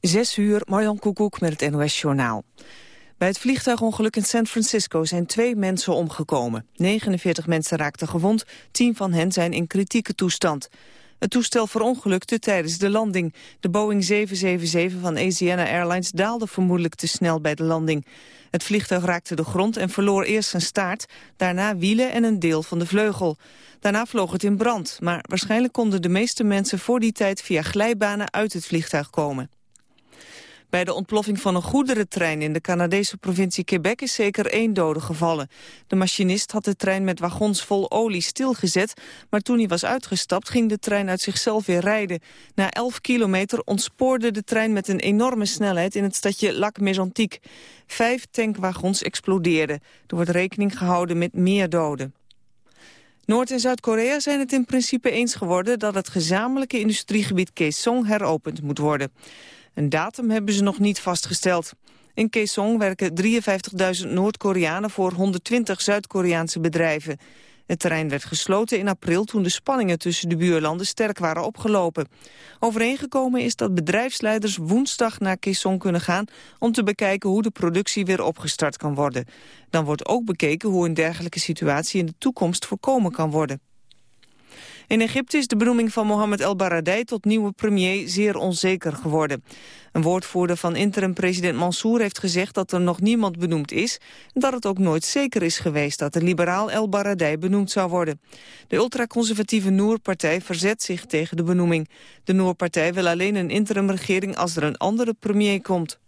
Zes uur, Marjan Koekoek met het NOS-journaal. Bij het vliegtuigongeluk in San Francisco zijn twee mensen omgekomen. 49 mensen raakten gewond, 10 van hen zijn in kritieke toestand. Het toestel verongelukte tijdens de landing. De Boeing 777 van Asiana Airlines daalde vermoedelijk te snel bij de landing. Het vliegtuig raakte de grond en verloor eerst zijn staart, daarna wielen en een deel van de vleugel. Daarna vloog het in brand, maar waarschijnlijk konden de meeste mensen voor die tijd via glijbanen uit het vliegtuig komen. Bij de ontploffing van een goederentrein in de Canadese provincie Quebec is zeker één dode gevallen. De machinist had de trein met wagons vol olie stilgezet, maar toen hij was uitgestapt ging de trein uit zichzelf weer rijden. Na 11 kilometer ontspoorde de trein met een enorme snelheid in het stadje Lac Mégantic. Vijf tankwagons explodeerden. Er wordt rekening gehouden met meer doden. Noord- en Zuid-Korea zijn het in principe eens geworden dat het gezamenlijke industriegebied Kaesong heropend moet worden. Een datum hebben ze nog niet vastgesteld. In Kaesong werken 53.000 Noord-Koreanen voor 120 Zuid-Koreaanse bedrijven. Het terrein werd gesloten in april toen de spanningen tussen de buurlanden sterk waren opgelopen. Overeengekomen is dat bedrijfsleiders woensdag naar Kaesong kunnen gaan om te bekijken hoe de productie weer opgestart kan worden. Dan wordt ook bekeken hoe een dergelijke situatie in de toekomst voorkomen kan worden. In Egypte is de benoeming van Mohamed El Baradei tot nieuwe premier zeer onzeker geworden. Een woordvoerder van interim-president Mansour heeft gezegd dat er nog niemand benoemd is... en dat het ook nooit zeker is geweest dat de liberaal El Baradei benoemd zou worden. De ultraconservatieve Noor-partij verzet zich tegen de benoeming. De Noor-partij wil alleen een interimregering als er een andere premier komt.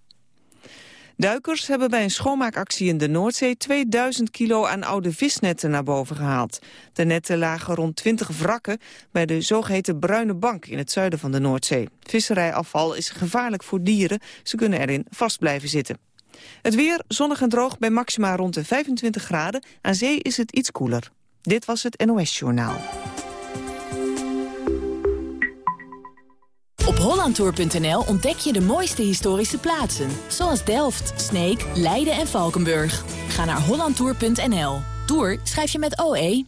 Duikers hebben bij een schoonmaakactie in de Noordzee 2000 kilo aan oude visnetten naar boven gehaald. De netten lagen rond 20 wrakken bij de zogeheten Bruine Bank in het zuiden van de Noordzee. Visserijafval is gevaarlijk voor dieren, ze kunnen erin vast blijven zitten. Het weer zonnig en droog bij maxima rond de 25 graden. Aan zee is het iets koeler. Dit was het NOS Journaal. Op hollandtour.nl ontdek je de mooiste historische plaatsen. Zoals Delft, Sneek, Leiden en Valkenburg. Ga naar hollandtour.nl. Tour schrijf je met OE.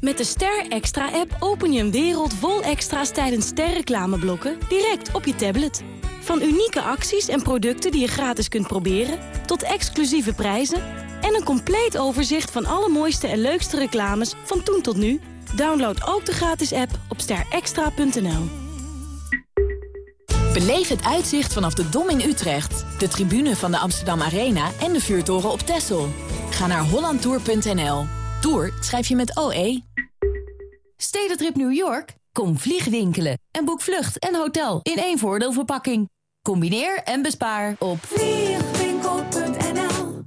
Met de Ster Extra app open je een wereld vol extra's tijdens sterreclameblokken direct op je tablet. Van unieke acties en producten die je gratis kunt proberen, tot exclusieve prijzen en een compleet overzicht van alle mooiste en leukste reclames van toen tot nu. Download ook de gratis app op sterextra.nl. Beleef het uitzicht vanaf de Dom in Utrecht, de tribune van de Amsterdam Arena en de vuurtoren op Texel. Ga naar hollandtour.nl. Tour schrijf je met OE. Stedentrip New York? Kom vliegwinkelen en boek vlucht en hotel in één voordeelverpakking. Combineer en bespaar op vliegwinkel.nl.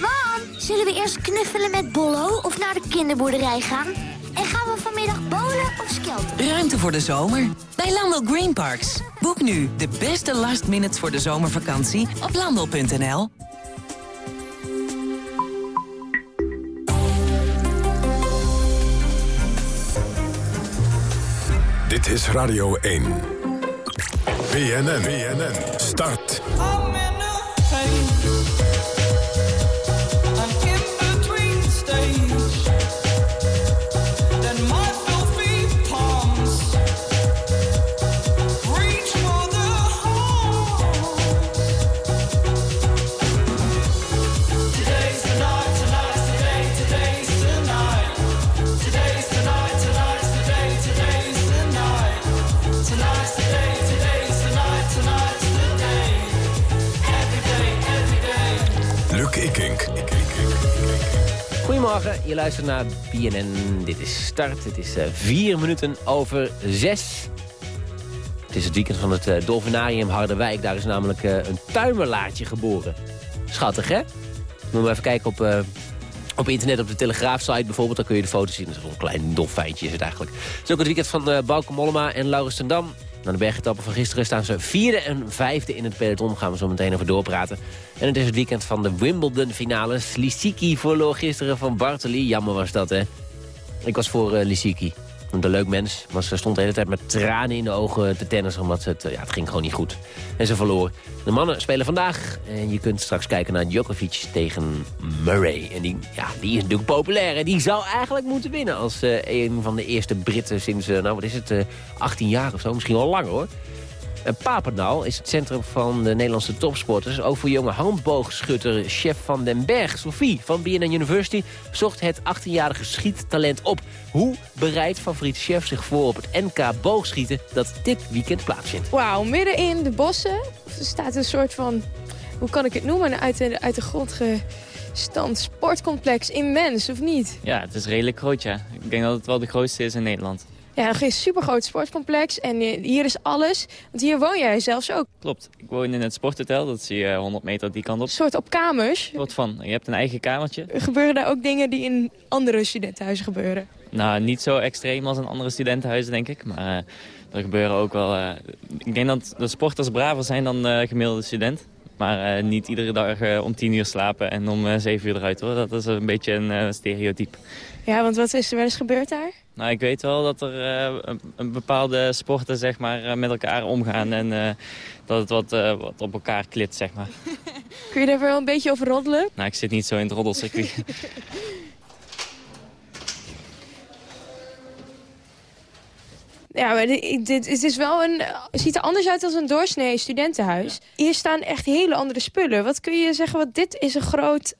Mam, zullen we eerst knuffelen met Bollo of naar de kinderboerderij gaan? En gaan we vanmiddag bowlen of skelten? Ruimte voor de zomer bij Landel Green Parks. Boek nu de beste last minutes voor de zomervakantie op landel.nl. Dit is Radio 1. BNN, BNN, start. Luistert naar BNN. Dit is Start. Het is uh, vier minuten over zes. Het is het weekend van het uh, Dolfinarium Harderwijk. Daar is namelijk uh, een tuimerlaartje geboren. Schattig, hè? Moet maar even kijken op, op internet, op de Telegraaf-site bijvoorbeeld. Dan kun je de foto's zien. Een klein dolfijntje is het eigenlijk. Het is ook het weekend van uh, Bauke Mollema en Laurens Tendam. Na de bergetappen van gisteren staan ze vierde en vijfde in het peloton. Gaan we zo meteen over doorpraten. En het is het weekend van de Wimbledon-finales. Lissiki verloor gisteren van Bartoli. Jammer was dat, hè? Ik was voor uh, Lissiki. Een leuk mens, maar ze stond de hele tijd met tranen in de ogen te tennissen... omdat het, ja, het ging gewoon niet goed. En ze verloor. De mannen spelen vandaag. En je kunt straks kijken naar Djokovic tegen Murray. En die, ja, die is natuurlijk populair. En die zou eigenlijk moeten winnen als uh, een van de eerste Britten sinds, uh, nou wat is het, uh, 18 jaar of zo. Misschien wel langer hoor. Papendal is het centrum van de Nederlandse topsporters. Ook voor jonge handboogschutter chef van den Berg, Sophie van BNN University... zocht het 18-jarige schiettalent op. Hoe bereidt favoriet chef zich voor op het NK boogschieten... dat dit weekend plaatsvindt? Wauw, midden in de bossen staat een soort van... hoe kan ik het noemen? Uit de, uit de grond gestampt sportcomplex. Immens, of niet? Ja, het is redelijk groot, ja. Ik denk dat het wel de grootste is in Nederland. Ja, een super groot sportcomplex en hier is alles. Want hier woon jij zelfs ook. Klopt. Ik woon in het sporthotel. Dat zie je 100 meter die kant op. Een soort op kamers. Wat van. Je hebt een eigen kamertje. Gebeuren daar ook dingen die in andere studentenhuizen gebeuren? Nou, niet zo extreem als in andere studentenhuizen, denk ik. Maar uh, er gebeuren ook wel... Uh, ik denk dat de sporters braver zijn dan gemiddelde student. Maar niet iedere dag om 10 uur slapen en om 7 uur eruit hoor. Dat is een beetje een stereotype. Ja, want wat is er wel eens gebeurd daar? Nou, ik weet wel dat er uh, een, een, bepaalde sporten zeg maar, uh, met elkaar omgaan en uh, dat het wat, wat op elkaar klit, zeg maar. Kun je daar wel een beetje over roddelen? Nou, ik zit niet zo in het roddelcircuit. Ja, maar dit, dit, het is wel een, het ziet er anders uit dan een doorsnee studentenhuis. Hier staan echt hele andere spullen. Wat kun je zeggen, wat dit is een groot,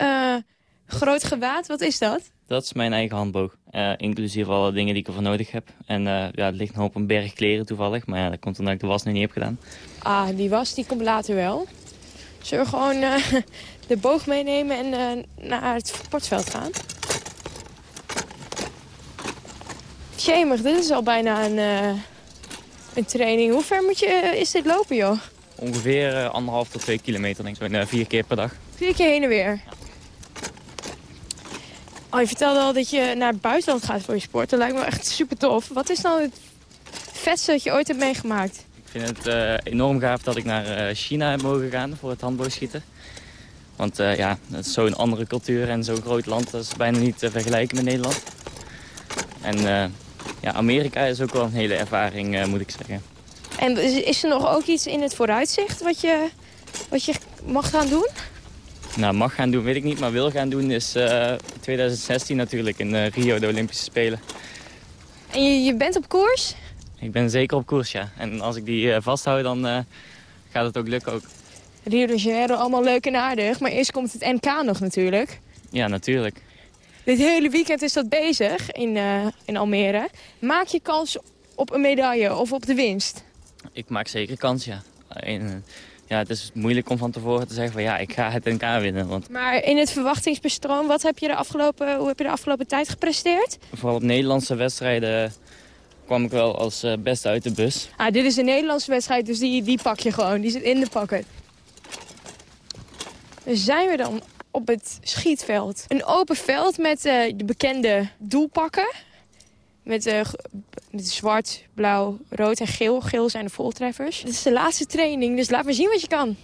groot gewaad. Wat is dat? Dat is mijn eigen handboog. Uh, inclusief alle dingen die ik ervoor nodig heb. En uh, ja, het ligt nog op een berg kleren toevallig. Maar ja, dat komt omdat ik de was nog niet heb gedaan. Ah, die was die komt later wel. Zullen we gewoon uh, de boog meenemen en naar het sportveld gaan? Jemig, dit is al bijna een, een training. Hoe ver moet je, is dit lopen, joh? Ongeveer anderhalf tot twee kilometer, denk ik. Zo, vier keer per dag. Vier keer heen en weer? Ja. Oh, je vertelde al dat je naar het buitenland gaat voor je sport. Dat lijkt me echt super tof. Wat is nou het vetste dat je ooit hebt meegemaakt? Ik vind het uh, enorm gaaf dat ik naar uh, China heb mogen gaan voor het handboogschieten. Want uh, ja, het is zo'n andere cultuur en zo'n groot land. Dat is bijna niet te vergelijken met Nederland. En ja, Amerika is ook wel een hele ervaring, moet ik zeggen. En is er nog ook iets in het vooruitzicht wat je, wat je mag gaan doen? Nou, mag gaan doen weet ik niet, maar wil gaan doen is uh, 2016 natuurlijk in uh, Rio, de Olympische Spelen. En je, je, bent op koers? Ik ben zeker op koers, ja. En als ik die uh, vasthoud, dan gaat het ook lukken ook. Rio de Janeiro, allemaal leuk en aardig, maar eerst komt het NK nog natuurlijk. Ja, natuurlijk. Dit hele weekend is dat bezig in, in Almere. Maak je kans op een medaille of op de winst? Ik maak zeker kans, ja. In, ja, het is moeilijk om van tevoren te zeggen van ja, ik ga het NK winnen. Want... Maar in het verwachtingsbestroom, wat heb je de afgelopen, hoe heb je de afgelopen tijd gepresteerd? Vooral op Nederlandse wedstrijden kwam ik wel als uh, beste uit de bus. Ah, dit is een Nederlandse wedstrijd, dus die, die pak je gewoon. Die zit in de pakken. Dan zijn we dan op het schietveld. Een open veld met uh, de bekende doelpakken. Met, uh, met zwart, blauw, rood en geel. Geel zijn de voltreffers. Dit is de laatste training, dus laat maar zien wat je kan.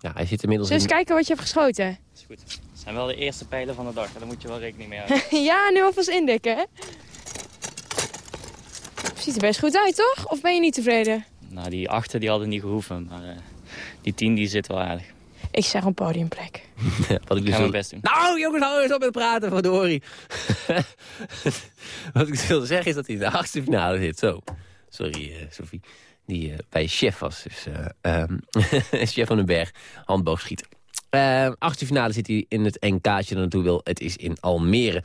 Ja, hij zit inmiddels Zullen we eens kijken wat je hebt geschoten? Dat is goed. Het zijn wel de eerste pijlen van de dag. Daar moet je wel rekening mee houden. ja, nu alvast indekken, hè? Ziet er best goed uit, toch? Of ben je niet tevreden? Nou, die achter die hadden niet gehoeven. Maar uh, die tien die zit wel aardig. Ik zeg een podiumplek. ja, wat ik dus Ga mijn best doen. Nou, jongens, hou eens op met praten, verdorie. wat ik wilde zeggen is dat hij in de achtste finale zit. Zo. Sorry, uh, Sophie. Die uh, bij chef was. Dus, uh, um, chef van den Berg, handboogschieten. Uh, achtste finale zit hij in het NK'tje naartoe wil. Het is in Almere.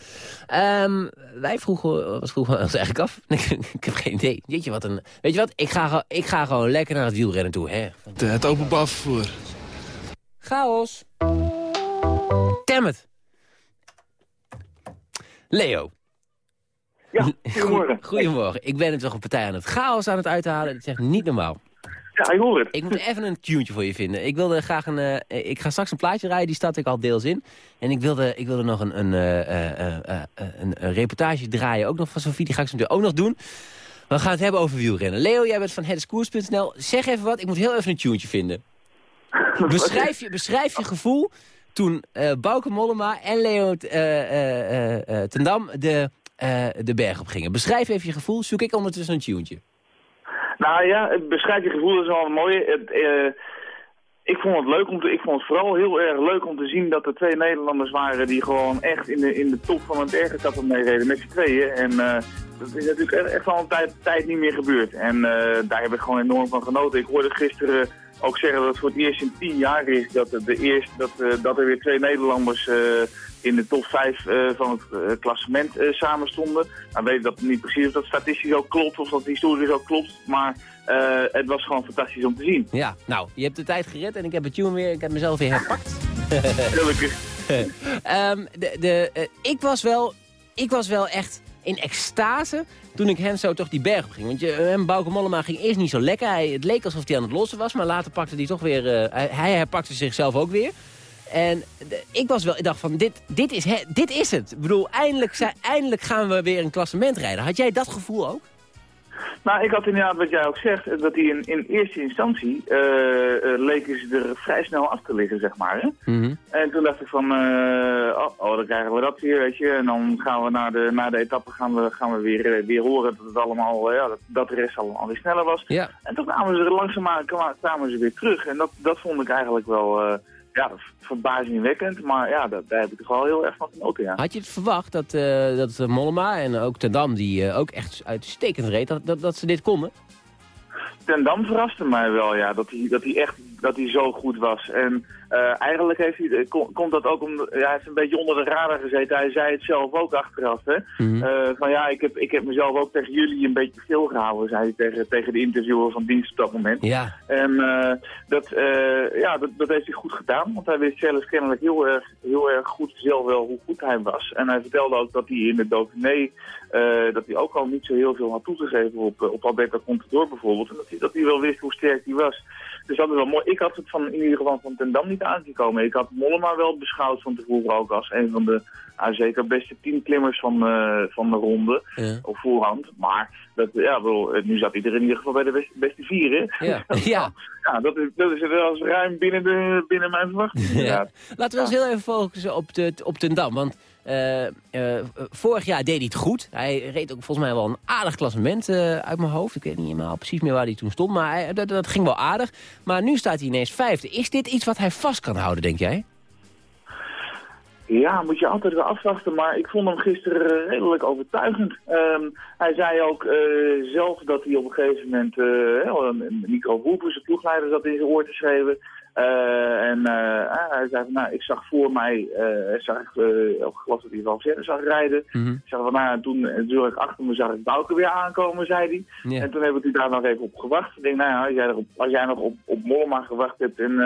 Um, wij vroegen, wat vroegen we ons eigenlijk af? ik heb geen idee. Jeetje, wat een... Weet je wat? Ik ga, ik ga gewoon lekker naar het wielrennen toe. Hè? De, het openbaar vervoer. Chaos. Dammit. Leo. Ja, goedemorgen. Goedemorgen. Ik ben het toch een partij aan het chaos aan het uithalen. Dat is echt niet normaal. Ja, ik hoor het. Ik moet even een tuentje voor je vinden. Ik wilde graag een... Uh, ik ga straks een plaatje rijden, die staat ik al deels in. En ik wilde, ik wilde nog een, een, uh, uh, een, een, reportage draaien, ook nog van Sofie. Die ga ik zo ook nog doen. We gaan het hebben over wielrennen. Leo, jij bent van hetskoers.nl. Zeg even wat, ik moet heel even een tuentje vinden. Beschrijf je, beschrijf je gevoel toen uh, Bauke Mollema en Leo uh, ten Dam de, de berg op gingen. Beschrijf even je gevoel, zoek ik ondertussen een tuentje. Nou ja, beschrijf je gevoel is wel mooi. Het, ik vond het leuk om te, ik vond het vooral heel erg leuk om te zien dat er twee Nederlanders waren die gewoon echt in de, in de top van een bergetappe meereden met z'n tweeën. En uh, dat is natuurlijk echt al een tijd, tijd niet meer gebeurd. En uh, daar heb ik gewoon enorm van genoten. Ik hoorde gisteren ook zeggen dat het voor het eerst in tien jaar is dat, de eerst, dat, uh, dat er weer twee Nederlanders in de top 5 uh, van het uh, klassement uh, samen stonden. Nou weet ik dat niet precies of dat statistisch ook klopt of dat historisch ook klopt. Maar het was gewoon fantastisch om te zien. Ja, nou, je hebt de tijd gered en ik heb het tune weer, ik heb mezelf weer herpakt. Gelukkig. um, de, de, ik, was wel, ik was wel echt in extase toen ik hem zo toch die berg op ging. Want je, hem, Bauke ging eerst niet zo lekker. Hij, het leek alsof hij aan het lossen was, maar later pakte hij toch weer... hij, hij herpakte zichzelf ook weer. En ik was wel, ik dacht van, dit, dit, is, dit is het. Ik bedoel, eindelijk, eindelijk gaan we weer een klassement rijden. Had jij dat gevoel ook? Nou, ik had inderdaad wat jij ook zegt, dat hij in, in eerste instantie uh, uh, leken ze er vrij snel af te liggen, zeg maar. Hè? Mm -hmm. En toen dacht ik van, uh, oh, oh, dan krijgen we dat weer, weet je. En dan gaan we naar de, na de etappe gaan we, gaan we weer, weer horen dat het allemaal, ja, dat, dat de rest allemaal weer sneller was. Ja. En toen kwamen ze langzaamaan kwamen ze weer terug. En dat, dat vond ik eigenlijk wel ja, verbazingwekkend. Maar ja, daar heb ik toch wel heel erg van genoten, ja. Had je het verwacht dat, uh, dat Mollema en ook Tendam, die uh, ook echt uitstekend reed, dat, dat, dat ze dit konden? Ten Dam verraste mij wel, ja, dat hij, dat hij echt dat hij zo goed was. En uh, eigenlijk heeft hij, komt dat ook om, ja, hij heeft een beetje onder de radar gezeten. Hij zei het zelf ook achteraf, hè. Mm -hmm. uh, van ja, ik heb, ik heb mezelf ook tegen jullie een beetje stilgehouden, zei hij tegen, tegen de interviewer van dienst op dat moment. Ja. En uh, dat, ja, dat, dat heeft hij goed gedaan, want hij wist zelf kennelijk heel erg, heel erg goed zelf wel hoe goed hij was. En hij vertelde ook dat hij in de Dauphiné, dat hij ook al niet zo heel veel had toegegeven op, op Alberto Contador bijvoorbeeld. En dat hij, dat hij wel wist hoe sterk hij was. Dus dat is wel mooi. Ik had het van, in ieder geval van Ten Dam niet aangekomen. Ik had Mollema wel beschouwd van tevoren ook als een van de nou, zeker beste teamklimmers van, uh, van de ronde. Ja. Op voorhand. Maar dat, ja, wel, nu zat iedereen in ieder geval bij de beste, beste vier. Hè? Ja. ja. ja dat, is, dat is wel ruim binnen, de, binnen mijn verwachting. Ja. Laten we ons heel even focussen op, de, op Ten Dam. Want vorig jaar deed hij het goed. Hij reed ook volgens mij wel een aardig klassement uh, uit mijn hoofd. Ik weet niet helemaal precies meer waar hij toen stond. Maar dat, ging wel aardig. Maar nu staat hij ineens vijfde. Is dit iets wat hij vast kan houden, denk jij? Ja, moet je altijd wel afwachten. Maar ik vond hem gisteren redelijk overtuigend. Um, hij zei ook zelf dat hij op een gegeven moment... Nico Woepen, zijn ploegleider, zat in zijn oor te schreven... Uh, en uh, hij zei van, nou, ik zag voor mij, uh, zag ik, uh, ik geloof dat hij wel verder zag rijden. Mm -hmm. Ik zag van, nou, toen, toen ik achter me zag ik Bouke weer aankomen, zei hij. Yeah. En toen hebben we daar nog even op gewacht. Ik denk, nou ja, als jij, als jij nog op, op Mollema gewacht hebt en,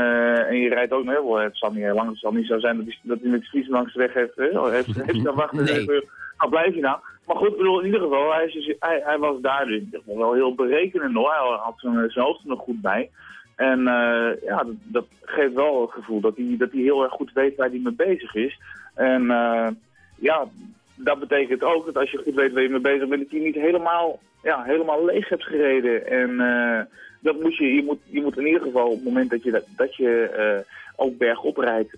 en je rijdt ook nog heel veel, het zal niet heel lang, het zal niet zo zijn dat hij, dat hij met de fiets langs de weg heeft, heeft, heeft dan wachten. Nee. Even, nou, blijf je nou. Maar goed, ik bedoel, in ieder geval, hij, is, hij, hij was daar dus wel heel berekenend hoor. Hij had zijn hoofd er nog goed bij. En uh, ja, dat, dat, geeft wel het gevoel dat hij, dat heel erg goed weet waar hij mee bezig is. En uh, ja, dat betekent ook dat als je goed weet waar je mee bezig bent, dat je niet helemaal, ja, helemaal leeg hebt gereden. En uh, dat moet je, je moet, je moet in ieder geval op het moment dat je, dat, dat je ook bergop rijdt,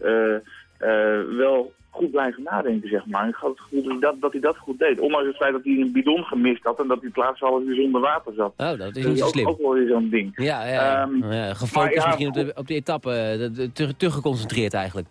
wel goed blijven nadenken, zeg maar. Ik had het gevoel dat hij dat, dat hij dat goed deed. Ondanks het feit dat hij een bidon gemist had en dat hij laatste half uur zonder water zat. Oh, dat is dus niet zo ook, slim. ook wel weer zo'n ding. Ja, ja, um, ja. gefocust ja, misschien op de, op de etappe, te, te geconcentreerd eigenlijk.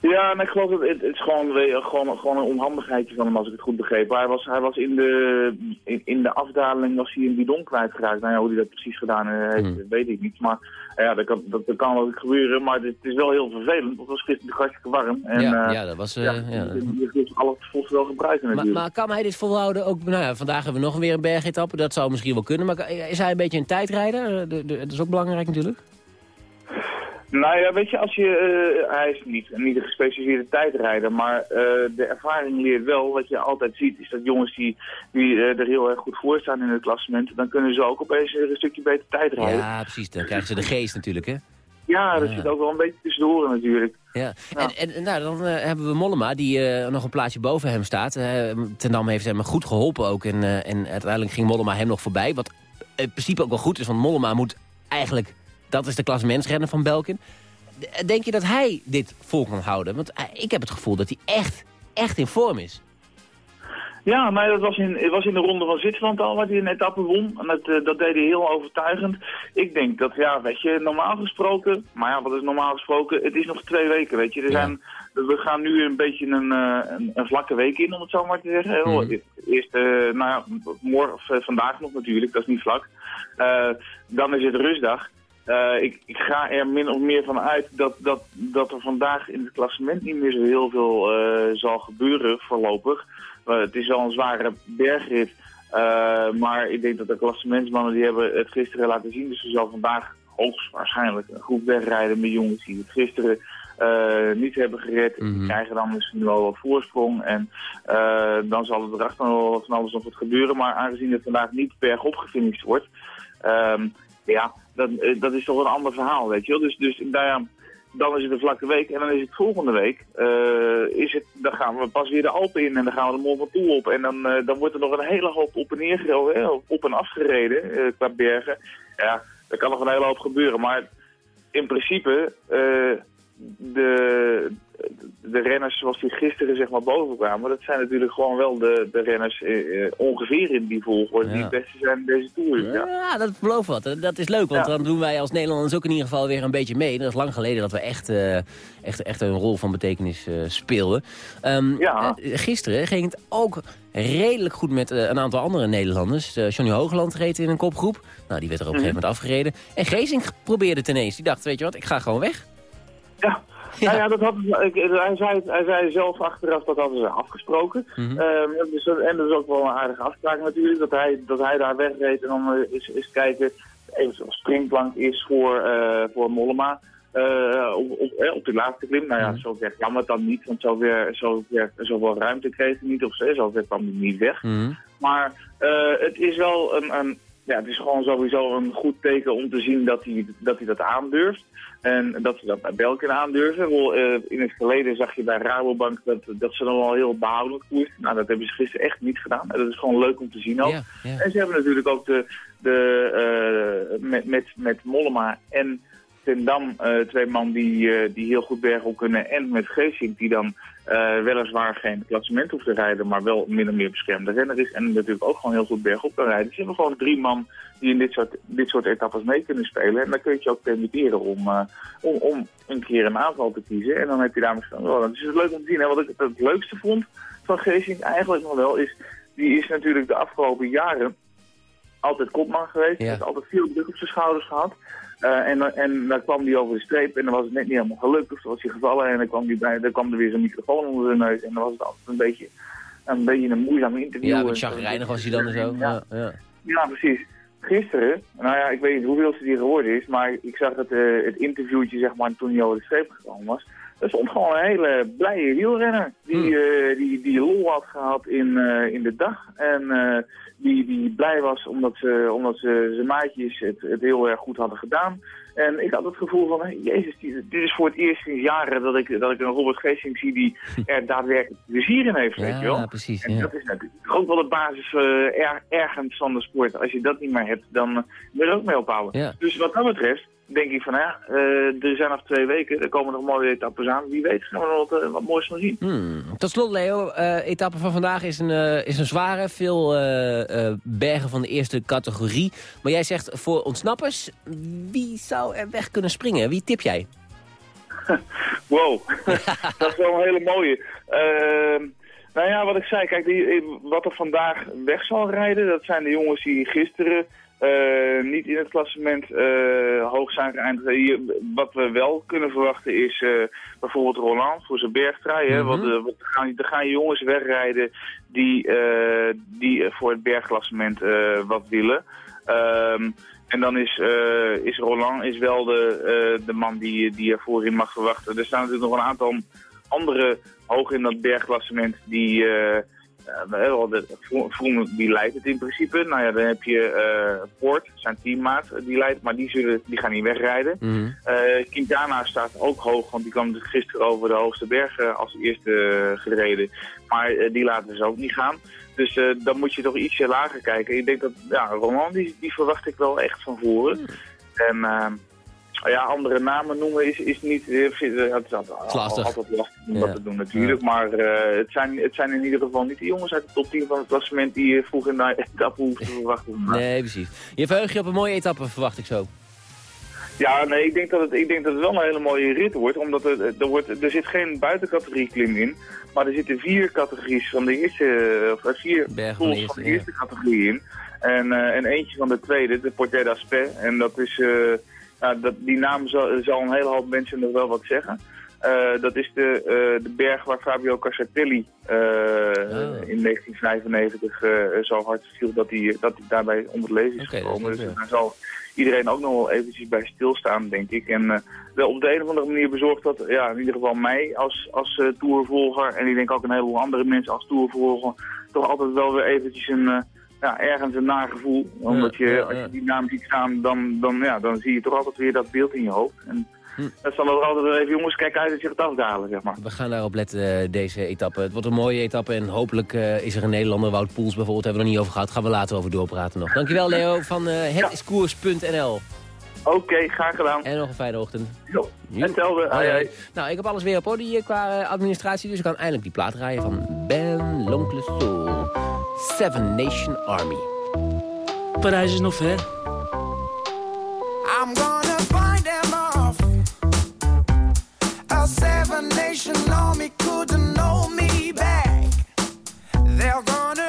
Ja, en ik geloof dat het, het is gewoon, gewoon, gewoon een onhandigheidje van hem, als ik het goed begreep. Hij was, hij was in, de, in, in de afdaling was hij een bidon kwijtgeraakt. Nou ja, hoe hij dat precies gedaan heeft, Hmm. weet ik niet. Maar ja, dat kan, dat, dat kan wel gebeuren, maar het, is wel heel vervelend. Want het was gisteren hartstikke warm. En, ja, uh, ja, dat was... Uh, ja, ja. Je kunt alles volgens wel gebruiken Maar, natuurlijk. maar kan hij dit volhouden? Ook, nou ja, vandaag hebben we nog weer een bergetappe. Dat zou misschien wel kunnen. Maar is hij een beetje een tijdrijder? De, de, dat is ook belangrijk natuurlijk. Nou ja, weet je, als je, uh, hij is niet, niet een gespecialiseerde tijdrijder, maar uh, de ervaring leert wel, wat je altijd ziet, is dat jongens die, die uh, er heel erg goed voor staan in het klassement, dan kunnen ze ook opeens een stukje beter tijd rijden. Ja, precies. Dan krijgen ze de geest natuurlijk, hè? Ja, dat Ja. zit ook wel een beetje tussendoor natuurlijk. Ja, Ja. en, en nou, dan eh, hebben we Mollema, die eh, nog een plaatsje boven hem staat. Eh Ten Dam heeft hem goed geholpen ook. En, eh, en uiteindelijk ging Mollema hem nog voorbij. Wat in principe ook wel goed is, want Mollema moet eigenlijk... Dat is de klassementsrenner van Belkin. denk je dat hij dit vol kan houden? Want ik heb het gevoel dat hij echt, echt in vorm is. Ja, maar dat was in, het was in de ronde van Zwitserland al, waar hij een etappe won. En dat, uh, dat deed hij heel overtuigend. Ik denk dat, ja, weet je, normaal gesproken... Maar ja, wat is normaal gesproken? Het is nog twee weken, weet je. Er zijn, We gaan nu een beetje een, uh, een, een, vlakke week in, om het zo maar te zeggen. Mm. Eerst, uh, nou ja, morgen of vandaag nog natuurlijk, dat is niet vlak. dan is het rustdag. Ik, ik, ga er min of meer van uit dat, dat, dat er vandaag in het klassement niet meer zo heel veel zal gebeuren voorlopig. Eh, het is wel een zware bergrit. Uh, maar ik denk dat de klassementsmannen die hebben het gisteren laten zien. Dus ze zal vandaag hoogstwaarschijnlijk een groep wegrijden met jongens die het gisteren niet hebben gered. Mm Die krijgen dan misschien wel wat voorsprong. En dan zal er erachter wel van alles nog wat gebeuren. Maar aangezien het vandaag niet bergop gefinished wordt... Um, ja, dat, dat is toch een ander verhaal, weet je wel. Dus, dus daar dan is het een vlakke week en dan is het volgende week, uh, is het, dan gaan we pas weer de Alpen in en dan gaan we de Mont Ventoux op. En dan, uh, dan wordt er nog een hele hoop op en neer gereden, op en afgereden uh, qua bergen. Ja, er kan nog een hele hoop gebeuren, maar in principe, de, de renners zoals die gisteren zeg maar boven kwamen, dat zijn natuurlijk gewoon wel de, de renners eh, eh ongeveer in die volgorde die het beste zijn in deze Tour. Ja, ja dat belooft wat. Dat is leuk, want dan doen wij als Nederlanders ook in ieder geval weer een beetje mee. Dat is lang geleden dat we echt, uh, echt, echt een rol van betekenis uh, speelden. Um, ja. gisteren ging het ook redelijk goed met een aantal andere Nederlanders. Johnny Hoogland reed in een kopgroep. Nou, die werd er op een gegeven moment afgereden. En Gezing probeerde het ineens. Die dacht, weet je wat, ik ga gewoon weg. Ja, ja. Nou ja, dat had, hij, zei, hij zei zelf achteraf dat hadden ze afgesproken. Mm -hmm. dus, en dat is ook wel een aardige afspraak natuurlijk, dat hij, dat hij daar wegreed en dan uh, is, is kijken, eventueel springplank is voor, uh, voor Mollema. Uh, op, op, op, de laatste klim. Nou ja, -hmm. zo ver jammer dan niet, want zo weer, zo weer, zoveel ruimte kreeg hij niet, of zo kwam hij niet weg. Mm -hmm. Maar het is wel een, een ja, het is gewoon sowieso een goed teken om te zien dat hij dat, hij dat aandurft. En dat ze dat bij Belkin aandurven. Wel, uh, in het verleden zag je bij Rabobank dat, dat ze dan wel heel behoudelijk koersen. Nou, dat hebben ze gisteren echt niet gedaan. En dat is gewoon leuk om te zien ook. Ja, ja. En ze hebben natuurlijk ook de, de, uh, met, met, met Mollema en Ten Dam uh, twee man die, die heel goed bergop kunnen. En met Geesink die dan uh, weliswaar geen klassement hoeft te rijden, maar wel min of meer beschermde renner is. En natuurlijk ook gewoon heel goed bergop kan rijden. Dus je hebt gewoon drie man die in dit soort, dit soort etappes mee kunnen spelen. En dan kun je je ook permitteren om, om, om een keer een aanval te kiezen. En dan heb je daar misschien wel. Dus het is leuk om te zien. Hè? Wat ik het leukste vond van Geesink eigenlijk nog wel is, die is natuurlijk de afgelopen jaren altijd kopman geweest. Hij heeft altijd veel druk op zijn schouders gehad. Uh, en, en dan kwam hij over de streep en dan was het net niet helemaal gelukt. Of dan was hij gevallen en dan kwam, die bij, dan kwam er weer zo'n microfoon onder de neus. En dan was het altijd een beetje een, beetje een moeizaam interview. Ja, met chagrijnig was hij dan en zo. Ja, ja. ja, precies. Gisteren, nou ja, ik weet niet hoeveel ze die geworden is, maar ik zag het, uh, het interviewtje zeg maar toen hij over de streep gekomen was. Er stond gewoon een hele blije wielrenner die, hmm. uh, die, die lol had gehad in, uh, in de dag. En uh, die, die blij was omdat, ze, omdat ze, zijn maatjes het, het heel erg goed hadden gedaan. En ik had het gevoel van, hey, jezus, dit is voor het eerst sinds jaren dat ik, dat ik een Robert Geesing zie die er daadwerkelijk plezier in heeft, weet je wel. Ja, precies. En dat is natuurlijk ook wel de basis er, ergens van de sport. Als je dat niet meer hebt, dan wil je er ook mee ophouden. Ja. Dus wat dat betreft denk ik van, ja, uh, er zijn nog twee weken, er komen nog mooie etappes aan. Wie weet gaan we nog wat, uh, wat moois van zien. Hmm. Tot slot, Leo, uh, etappe van vandaag is een, is een zware. Veel bergen van de eerste categorie. Maar jij zegt voor ontsnappers, wie zou er weg kunnen springen? Wie tip jij? wow, dat is wel een hele mooie. Ehm, nou ja, wat ik zei, kijk, die, wat er vandaag weg zal rijden, dat zijn de jongens die gisteren uh, niet in het klassement uh, hoog zijn geëindigd. Wat we wel kunnen verwachten is uh, bijvoorbeeld Roland voor zijn bergtrui. Mm -hmm. Want er gaan, gaan jongens wegrijden die, die voor het bergklassement wat willen. Um, en dan is, is Roland is wel de, de man die, die er voorin mag verwachten. Er staan natuurlijk nog een aantal andere hoog in dat bergklassement die uh, de, die leidt het in principe. Nou ja, dan heb je uh, Poort, zijn teammaat, die leidt, maar die, zullen, die gaan niet wegrijden. Mm -hmm. uh, Quintana staat ook hoog, want die kwam gisteren over de hoogste bergen als eerste gereden. Maar die laten ze ook niet gaan. Dus dan moet je toch ietsje lager kijken. Ik denk dat, ja, Roman, die, die verwacht ik wel echt van voren. Mm. En ja, andere namen noemen is, is niet... eh, Het is altijd, lastig. altijd lastig om Ja. dat te doen natuurlijk. Maar eh, het, zijn, het zijn in ieder geval niet de jongens uit de top 10 van het klassement die je vroeg in de etappe hoeft te verwachten. Nee, precies. Je verheugt je op een mooie etappe, verwacht ik zo. Ja, nee, ik denk, dat het, ik denk dat het wel een hele mooie rit wordt. Omdat er, er, wordt, er zit geen buitencategorie klim in. Maar er zitten vier categorie's van de eerste... Of eh, vier Berg van de pools van de eerste, categorie in. En, eh, en eentje van de tweede, de Portet d'Aspet. En dat is... eh, ja, dat, die naam zal, zal een hele hoop mensen nog wel wat zeggen. Eh, dat is de, eh, de berg waar Fabio Casartelli eh, in 1995 eh, zo hard viel dat hij, dat hij daarbij onder het leven is gekomen. Dus daar zal iedereen ook nog wel eventjes bij stilstaan, denk ik. En wel op de een of andere manier bezorgt dat ja, in ieder geval mij als, als tourvolger... en ik denk ook een heleboel andere mensen als tourvolger... toch altijd wel weer eventjes een... ja, ergens een nagevoel. Omdat je, als je die naam ziet staan, dan, dan, ja, dan zie je toch altijd weer dat beeld in je hoofd. En Hm. dat dan ook altijd wel even, jongens, kijk uit dat je het afdalen, zeg maar. We gaan daarop letten, eh, deze etappe. Het wordt een mooie etappe en hopelijk eh, is er een Nederlander, Wout Poels bijvoorbeeld, hebben we er niet over gehad. Gaan we later over doorpraten nog. Dankjewel Leo van eh hetiskoers.nl. Oké, graag gedaan. En nog een fijne ochtend. Jo, Jo. hetzelfde. Hoi. Nou, ik heb alles weer op orde hier qua administratie, dus ik kan eindelijk die plaat draaien van Ben L'Oncle Soul. Seven Nation Army. Is nog ver. I'm gonna find them off. A seven nation army couldn't know me back. They're gonna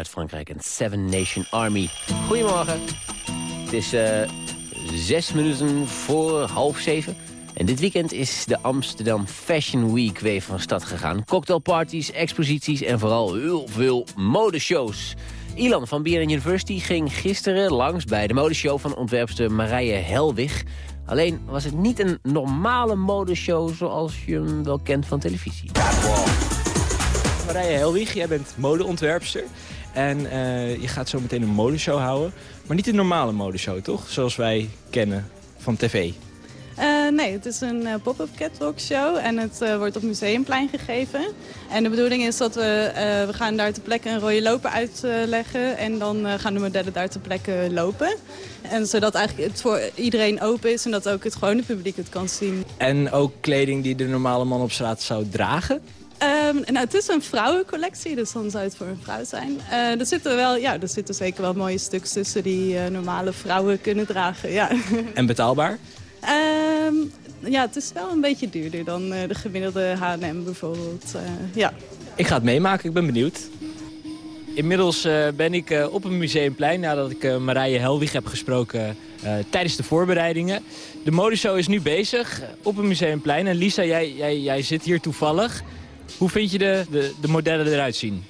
uit Frankrijk en Seven Nation Army. Goedemorgen. Het is eh, zes minuten voor half zeven. En dit weekend is de Amsterdam Fashion Week weer van stad gegaan. Cocktailparties, exposities en vooral heel veel modeshows. Ilan van BNN University ging gisteren langs bij de modeshow van ontwerpster Marije Helwig. Alleen was het niet een normale modeshow zoals je hem wel kent van televisie. Marije Helwig, jij bent modeontwerpster. En eh, je gaat zo meteen een modeshow houden. Maar niet een normale modeshow, toch? Zoals wij kennen van tv. Eh, nee, het is een pop-up catwalk show en het wordt op Museumplein gegeven. En de bedoeling is dat we, we gaan daar ter plekke een rode loper uitleggen en dan gaan de modellen daar ter plekke lopen. En zodat eigenlijk het voor iedereen open is en dat ook het gewone publiek het kan zien. En ook kleding die de normale man op straat zou dragen? Um, nou, het is een vrouwencollectie, dus dan zou het voor een vrouw zijn. Uh, er, zitten wel, ja, er zitten zeker wel mooie stuks tussen die uh, normale vrouwen kunnen dragen. Ja. En betaalbaar? Um, ja, het is wel een beetje duurder dan uh, de gemiddelde H&M bijvoorbeeld. ja. Ik ga het meemaken, ik ben benieuwd. Inmiddels ben ik op een museumplein nadat ik Marije Helwig heb gesproken tijdens de voorbereidingen. De modeshow is nu bezig op een museumplein. En Lisa, jij, jij, jij zit hier toevallig. Hoe vind je de, de, de modellen eruit zien?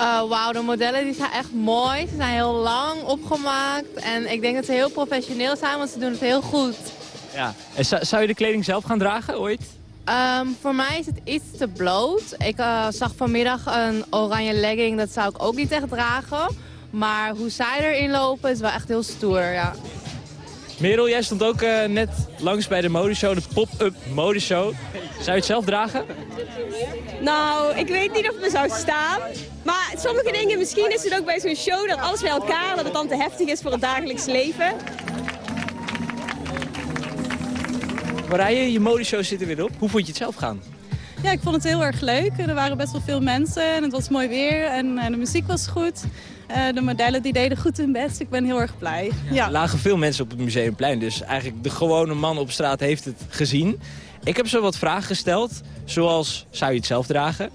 Uh, Wauw, de modellen die zijn echt mooi. Ze zijn heel lang opgemaakt. En ik denk dat ze heel professioneel zijn, want ze doen het heel goed. Ja. En zou je de kleding zelf gaan dragen ooit? Um, voor mij is het iets te bloot. Ik uh, zag vanmiddag een oranje legging, dat zou ik ook niet echt dragen. Maar hoe zij erin lopen is wel echt heel stoer, ja. Merel, jij stond ook uh, net langs bij de modeshow, de pop-up modeshow. Zou je het zelf dragen? Nou, ik weet niet of het me zou staan. Maar sommige dingen, misschien is het ook bij zo'n show dat alles bij elkaar, dat het dan te heftig is voor het dagelijks leven. Marije, je modeshow zit er weer op. Hoe vond je het zelf gaan? Ja, ik vond het heel erg leuk. Er waren best wel veel mensen en het was mooi weer en eh, de muziek was goed. Eh, de modellen die deden goed hun best. Ik ben heel erg blij. Ja, Er lagen veel mensen op het Museumplein, dus eigenlijk de gewone man op straat heeft het gezien. Ik heb zo wat vragen gesteld, zoals zou je het zelf dragen?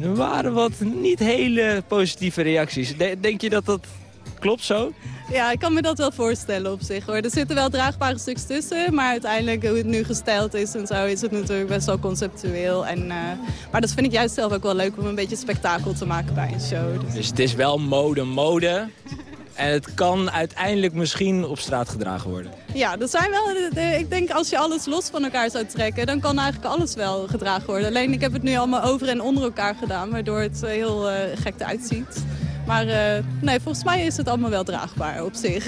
Er waren wat niet hele positieve reacties. Denk je dat dat klopt zo? Ja, ik kan me dat wel voorstellen op zich hoor. Er zitten wel draagbare stuks tussen, maar uiteindelijk hoe het nu gesteld is en zo is het natuurlijk best wel conceptueel. En, uh, maar dat vind ik juist zelf ook wel leuk om een beetje spektakel te maken bij een show. Dus, dus het is wel mode, mode. En het kan uiteindelijk misschien op straat gedragen worden. Ja, dat zijn wel, ik denk als je alles los van elkaar zou trekken, dan kan eigenlijk alles wel gedragen worden. Alleen ik heb het nu allemaal over en onder elkaar gedaan, waardoor het eh, heel uh, gek eruit ziet. Maar uh, nee, volgens mij is het allemaal wel draagbaar op zich.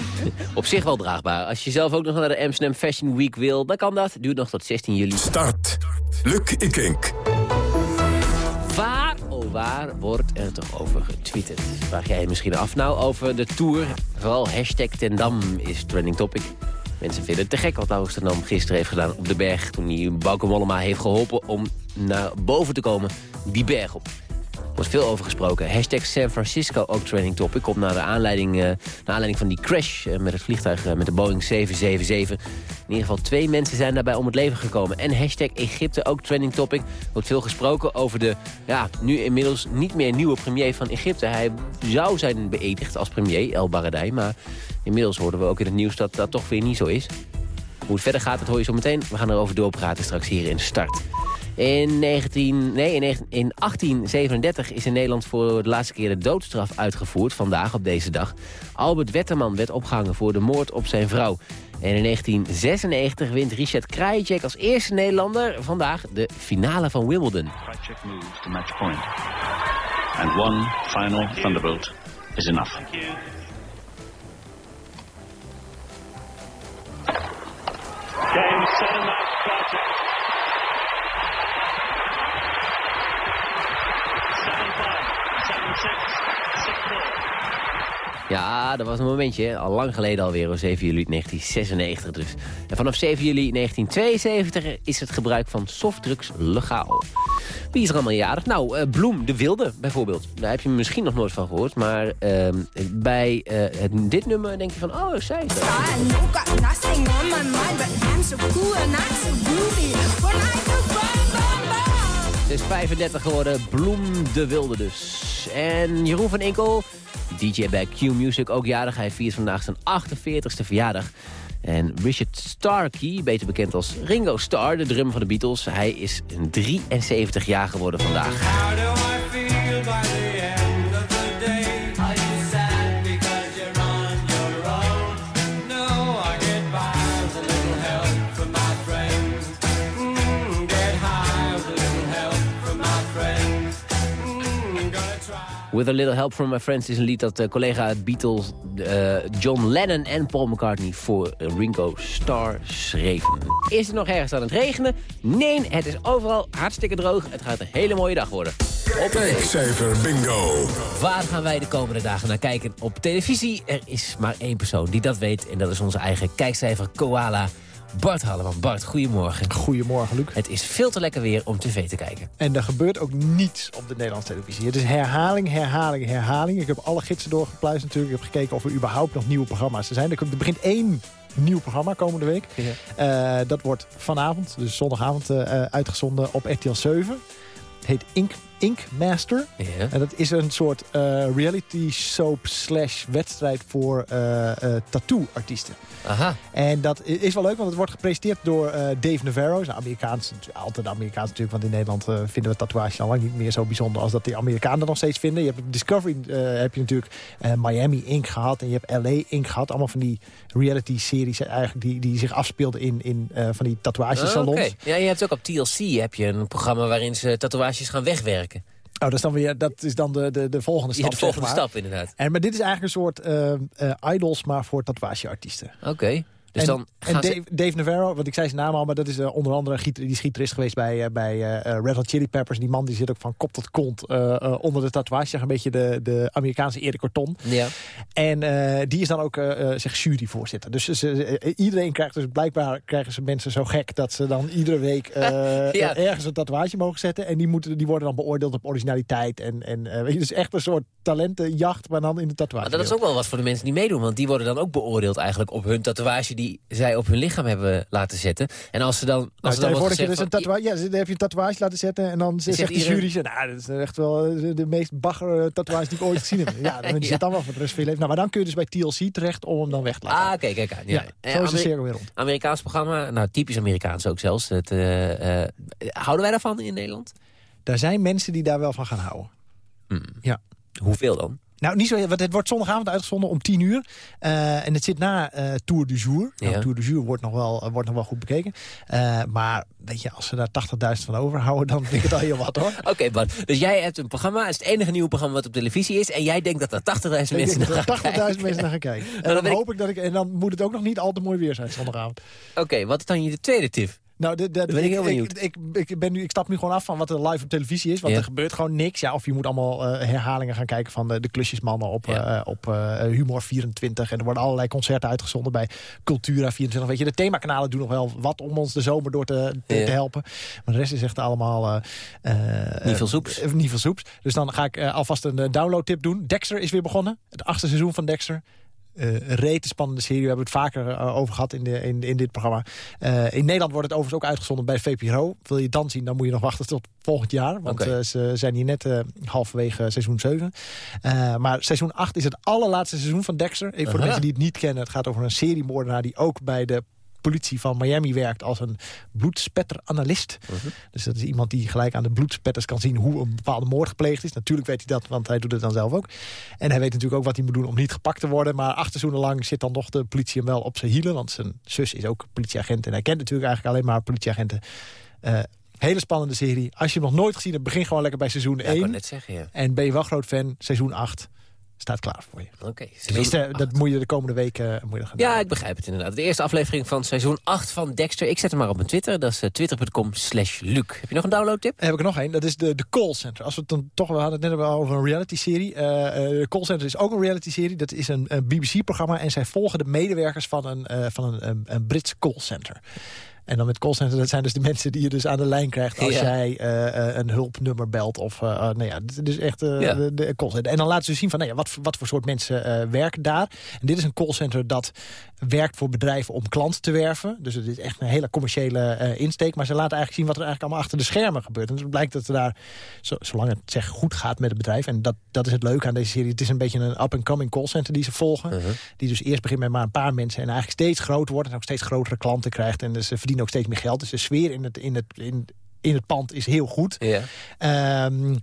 op zich wel draagbaar. Als je zelf ook nog naar de Amsterdam Fashion Week wil, dan kan dat. Duurt nog tot 16 juli. Start. Luc Ikink. Waar, oh waar, wordt er toch over getwitterd? Vraag jij je misschien af. Nou, over de Tour. Vooral hashtag Tendam is trending topic. Mensen vinden het te gek wat Amsterdam gisteren heeft gedaan op de berg... toen hij Bauke Mollema heeft geholpen om naar boven te komen die berg op wordt veel over gesproken. Hashtag San Francisco ook training topic. Komt naar de aanleiding, uh, naar aanleiding van die crash uh, met het vliegtuig uh, met de Boeing 777. In ieder geval twee mensen zijn daarbij om het leven gekomen. En hashtag Egypte ook trending topic. Wordt veel gesproken over de ja, nu inmiddels niet meer nieuwe premier van Egypte. Hij zou zijn beëdigd als premier, El Baradei. Maar inmiddels hoorden we ook in het nieuws dat dat toch weer niet zo is. Hoe het verder gaat, dat hoor je zo meteen. We gaan erover doorpraten straks hier in Start. In, 19, nee, in, in 1837 is in Nederland voor de laatste keer de doodstraf uitgevoerd, vandaag op deze dag. Albert Wetterman werd opgehangen voor de moord op zijn vrouw. En in 1996 wint Richard Krajicek als eerste Nederlander vandaag de finale van Wimbledon. Krajicek moves to match point. And one final Thunderbolt is enough. Game set and match Ja, dat was een momentje. Al lang geleden alweer, 7 juli 1996 dus. En vanaf 7 juli 1972 is het gebruik van softdrugs legaal. Wie is er allemaal jarig? Nou, uh, Bloem de Wilde bijvoorbeeld. Daar heb je misschien nog nooit van gehoord. Maar uh, bij uh, het, dit nummer denk je van, oh, zij is Ze is 35 geworden, Bloem de Wilde dus. En Jeroen van Inkel, DJ bij Q Music, ook jarig. Hij viert vandaag zijn 48ste verjaardag. En Richard Starkey, beter bekend als Ringo Starr, de drummer van de Beatles... hij is 73 jaar geworden vandaag. try. With a Little Help from My Friends is een lied dat uh, collega Beatles uh, John Lennon en Paul McCartney voor Ringo Starr schreven. Is het nog ergens aan het regenen? Nee, het is overal hartstikke droog. Het gaat een hele mooie dag worden. Op bingo. Waar gaan wij de komende dagen naar kijken op televisie? Er is maar één persoon die dat weet en dat is onze eigen kijkcijfer koala... Bart Halleman. Bart, goedemorgen. Goedemorgen, Luc. Het is veel te lekker weer om tv te kijken. En er gebeurt ook niets op de Nederlandse televisie. Het is herhaling, herhaling, herhaling. Ik heb alle gidsen doorgepluist natuurlijk. Ik heb gekeken of er überhaupt nog nieuwe programma's er zijn. Er begint één nieuw programma komende week. Ja. Uh, dat wordt vanavond, dus zondagavond, uh, uitgezonden op RTL 7. Het heet Ink, Ink Master. En dat is een soort uh, reality soap slash wedstrijd voor tattoo-artiesten. Aha. En dat is wel leuk, want het wordt gepresenteerd door Dave Navarro. Is Amerikaans, altijd Amerikaans natuurlijk, want in Nederland vinden we tatoeage al lang niet meer zo bijzonder als dat die Amerikanen nog steeds vinden. Je hebt op Discovery heb je natuurlijk Miami Inc. gehad en je hebt LA Inc. gehad. Allemaal van die reality-series eigenlijk die, die zich afspeelden in, in van die tatoeagesalons. Oh, okay. Ja, je hebt ook op TLC heb je een programma waarin ze tatoeages gaan wegwerken. Oh, dat is dan, weer, dat is dan de, de, de volgende stap. Ja, de volgende zeg maar. stap, inderdaad. En, maar dit is eigenlijk een soort uh, uh, idols, maar voor tatoeageartiesten. Oké. Okay. Dus en, dan en Dave, ze... Dave, Navarro, want ik zei zijn naam al, maar dat is uh, onder andere die gitarist geweest bij, uh, bij uh, Red Hot Chili Peppers. Die man die zit ook van kop tot kont onder de tatoeage. Een beetje de, de Amerikaanse Erik Corton. Ja. En die is dan ook zeg juryvoorzitter. Dus ze, iedereen krijgt dus blijkbaar krijgen ze mensen zo gek dat ze dan iedere week ja. ergens een tatoeage mogen zetten. En die, moeten, die worden dan beoordeeld op originaliteit. En, en weet je, dus echt een soort talentenjacht, maar dan in de tatoeage. Maar dat is ook wel wat voor de mensen die meedoen. Want die worden dan ook beoordeeld eigenlijk op hun tatoeage die zij op hun lichaam hebben laten zetten. En als ze dan... Als nou, ze dan dat je dus een tatoeage, ja, dan heb je een tatoeage laten zetten en dan zegt de jury, nou, dat is echt wel de meest bagger tatoeage die ik ooit gezien heb. Ja, dan ja. zit dan wel voor de rest van je leven. Nou, maar dan kun je dus bij TLC terecht om hem dan weg te laten. Ah, kijk aan. Ja. ja. Zo is de cirkel weer rond. Amerikaans programma, nou typisch Amerikaans ook zelfs. Het, uh, uh, houden wij daarvan in Nederland? Daar zijn mensen die daar wel van gaan houden. Hmm. Ja. Hoeveel dan? Nou, niet zo, want het wordt zondagavond uitgezonden om 10 uur. Uh, en het zit na uh, Tour du Jour. Ja. Nou, Tour du Jour wordt nog wel, wordt nog wel goed bekeken. maar weet je, als ze daar 80.000 van overhouden, dan vind ik het al heel wat hoor. Oké, okay. Dus jij hebt een programma, het is het enige nieuwe programma wat op televisie is. En jij denkt dat er 80.000 mensen naar gaan kijken. 80.000 mensen naar gaan kijken. En dan, dan hoop ik... ik dat ik. En dan moet het ook nog niet al te mooi weer zijn zondagavond. Oké, okay, wat is dan je tweede tip? Nou, de, de, ben ik, heel benieuwd. Ik, ik, ik, ben nu, ik stap nu gewoon af van wat er live op televisie is. Want ja. er gebeurt gewoon niks. Ja, of je moet allemaal uh, herhalingen gaan kijken van de, de klusjesmannen op, ja. uh, op uh, Humor 24. En er worden allerlei concerten uitgezonden bij Cultura 24. Weet je, de themakanalen doen nog wel wat om ons de zomer door te, te, ja. te helpen. Maar de rest is echt allemaal... niet veel soeps. niet veel soeps. Dus dan ga ik alvast een downloadtip doen. Dexter is weer begonnen. Het achtste seizoen van Dexter. Uh, rete spannende serie. We hebben het vaker uh, over gehad in, de, in, in dit programma. Uh, in Nederland wordt het overigens ook uitgezonden bij VPRO. Wil je het dan zien, dan moet je nog wachten tot volgend jaar. Want okay. ze zijn hier net halverwege seizoen 7. maar seizoen 8 is het allerlaatste seizoen van Dexter. Even voor de mensen die het niet kennen. Het gaat over een seriemoordenaar die ook bij de politie van Miami werkt als een bloedspetteranalist. Uh -huh. Dus dat is iemand die gelijk aan de bloedspetters kan zien hoe een bepaalde moord gepleegd is. Natuurlijk weet hij dat, want hij doet het dan zelf ook. En hij weet natuurlijk ook wat hij moet doen om niet gepakt te worden. Maar acht seizoenen lang zit dan nog de politie hem wel op zijn hielen. Want zijn zus is ook politieagent. En hij kent natuurlijk eigenlijk alleen maar politieagenten. Uh, hele spannende serie. Als je hem nog nooit gezien hebt, begin gewoon lekker bij seizoen ja, 1. net zeggen, ja. En ben je wel groot fan, seizoen 8 staat klaar voor je. Oké. Okay, Tenminste, dat moet je de komende weken uh, moet je gaan Ja, ik begrijp het inderdaad. De eerste aflevering van seizoen 8 van Dexter. Ik zet hem maar op mijn Twitter. Dat is uh, twitter.com slash Luc. Heb je nog een downloadtip? Heb ik nog één. Dat is de, de Call Center. Als we het dan toch, we hadden het net over een reality-serie. Uh, de Call Center is ook een reality-serie. Dat is een, een BBC-programma. En zij volgen de medewerkers van een, van een, een, een Brits call center. En dan met callcenter, dat zijn dus de mensen die je dus aan de lijn krijgt... als Ja. jij uh, een hulpnummer belt. Of, uh, nou ja, dus echt uh, Ja. de, de callcenter. En dan laten ze zien van, nou ja, wat, wat voor soort mensen eh, werken daar. En dit is een callcenter dat werkt voor bedrijven om klanten te werven. Dus het is echt een hele commerciële eh, insteek. Maar ze laten eigenlijk zien wat er eigenlijk allemaal achter de schermen gebeurt. En het blijkt dat er daar, zo, zolang het zeg goed gaat met het bedrijf... en dat, dat is het leuke aan deze serie... het is een beetje een up-and-coming callcenter die ze volgen. Uh-huh. Die dus eerst begint met maar een paar mensen... en eigenlijk steeds groter wordt en ook steeds grotere klanten krijgt. En dus ze verdienen ook steeds meer geld. Dus de sfeer in het, in het, in, in het pand is heel goed. Ja. Ehm,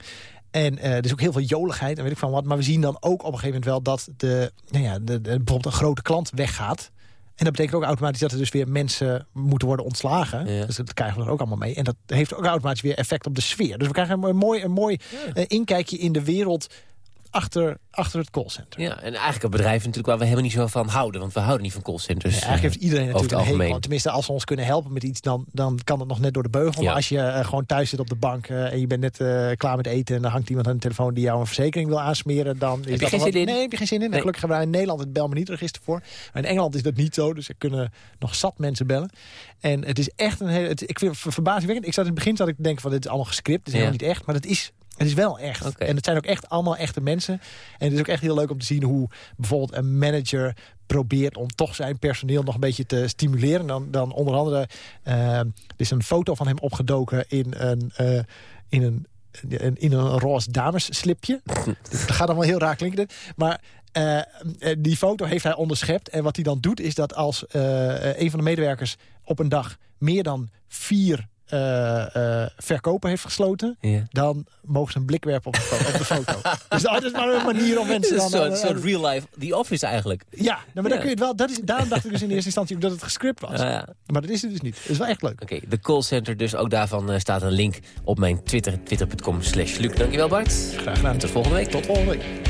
en eh, er is ook heel veel joligheid en weet ik van wat. Maar we zien dan ook op een gegeven moment wel dat de, nou ja, de, de- bijvoorbeeld een grote klant weggaat. En dat betekent ook automatisch dat er dus weer mensen moeten worden ontslagen. Ja. Dus dat krijgen we er ook allemaal mee. En dat heeft ook automatisch weer effect op de sfeer. Dus we krijgen een mooi, een mooi eh, inkijkje in de wereld achter, achter het callcenter. Ja, en eigenlijk een bedrijf natuurlijk waar we helemaal niet zo van houden. Want we houden niet van callcenters. Ja, eigenlijk heeft iedereen eh, natuurlijk het een hekel. algemeen. aan. Tenminste, als ze ons kunnen helpen met iets, dan, dan kan het nog net door de beugel. Ja. Maar als je eh, gewoon thuis zit op de bank eh, en je bent net klaar met eten... en dan hangt iemand aan de telefoon die jou een verzekering wil aansmeren... dan is je dat geen zin in? Nee, heb je geen zin in. En gelukkig hebben wij in Nederland het bel me niet register voor. Maar in Engeland is dat niet zo, dus er kunnen nog zat mensen bellen. En het is echt een hele... Het, ik vind het ver- verbazingwekkend. Ik zat in het begin zat ik te denken van dit is allemaal gescript. Het is Ja. helemaal niet echt, maar het is... Het is wel echt. En het zijn ook echt allemaal echte mensen. En het is ook echt heel leuk om te zien hoe bijvoorbeeld een manager probeert om toch zijn personeel nog een beetje te stimuleren. Dan, dan onder andere, eh, er is een foto van hem opgedoken in een, eh, in een, in, een roze damesslipje. dat gaat allemaal heel raar klinken. Maar eh, die foto heeft hij onderschept. En wat hij dan doet is dat als een van de medewerkers op een dag meer dan vier eh, verkopen heeft gesloten... Dan mogen ze een blik werpen op de, fo- op de foto. dus dat is maar een manier om mensen dan... een soort, eh, soort real life The Office eigenlijk. ja, nou, maar dan kun je het wel. Dat is, daarom dacht ik dus in eerste instantie ook dat het gescript was. Ja. Maar dat is het dus niet. Het is wel echt leuk. Oké, de callcenter, dus ook daarvan staat een link op mijn Twitter. Twitter.com slash Luc. Dankjewel Bart. Graag gedaan. En tot volgende week. Tot volgende week.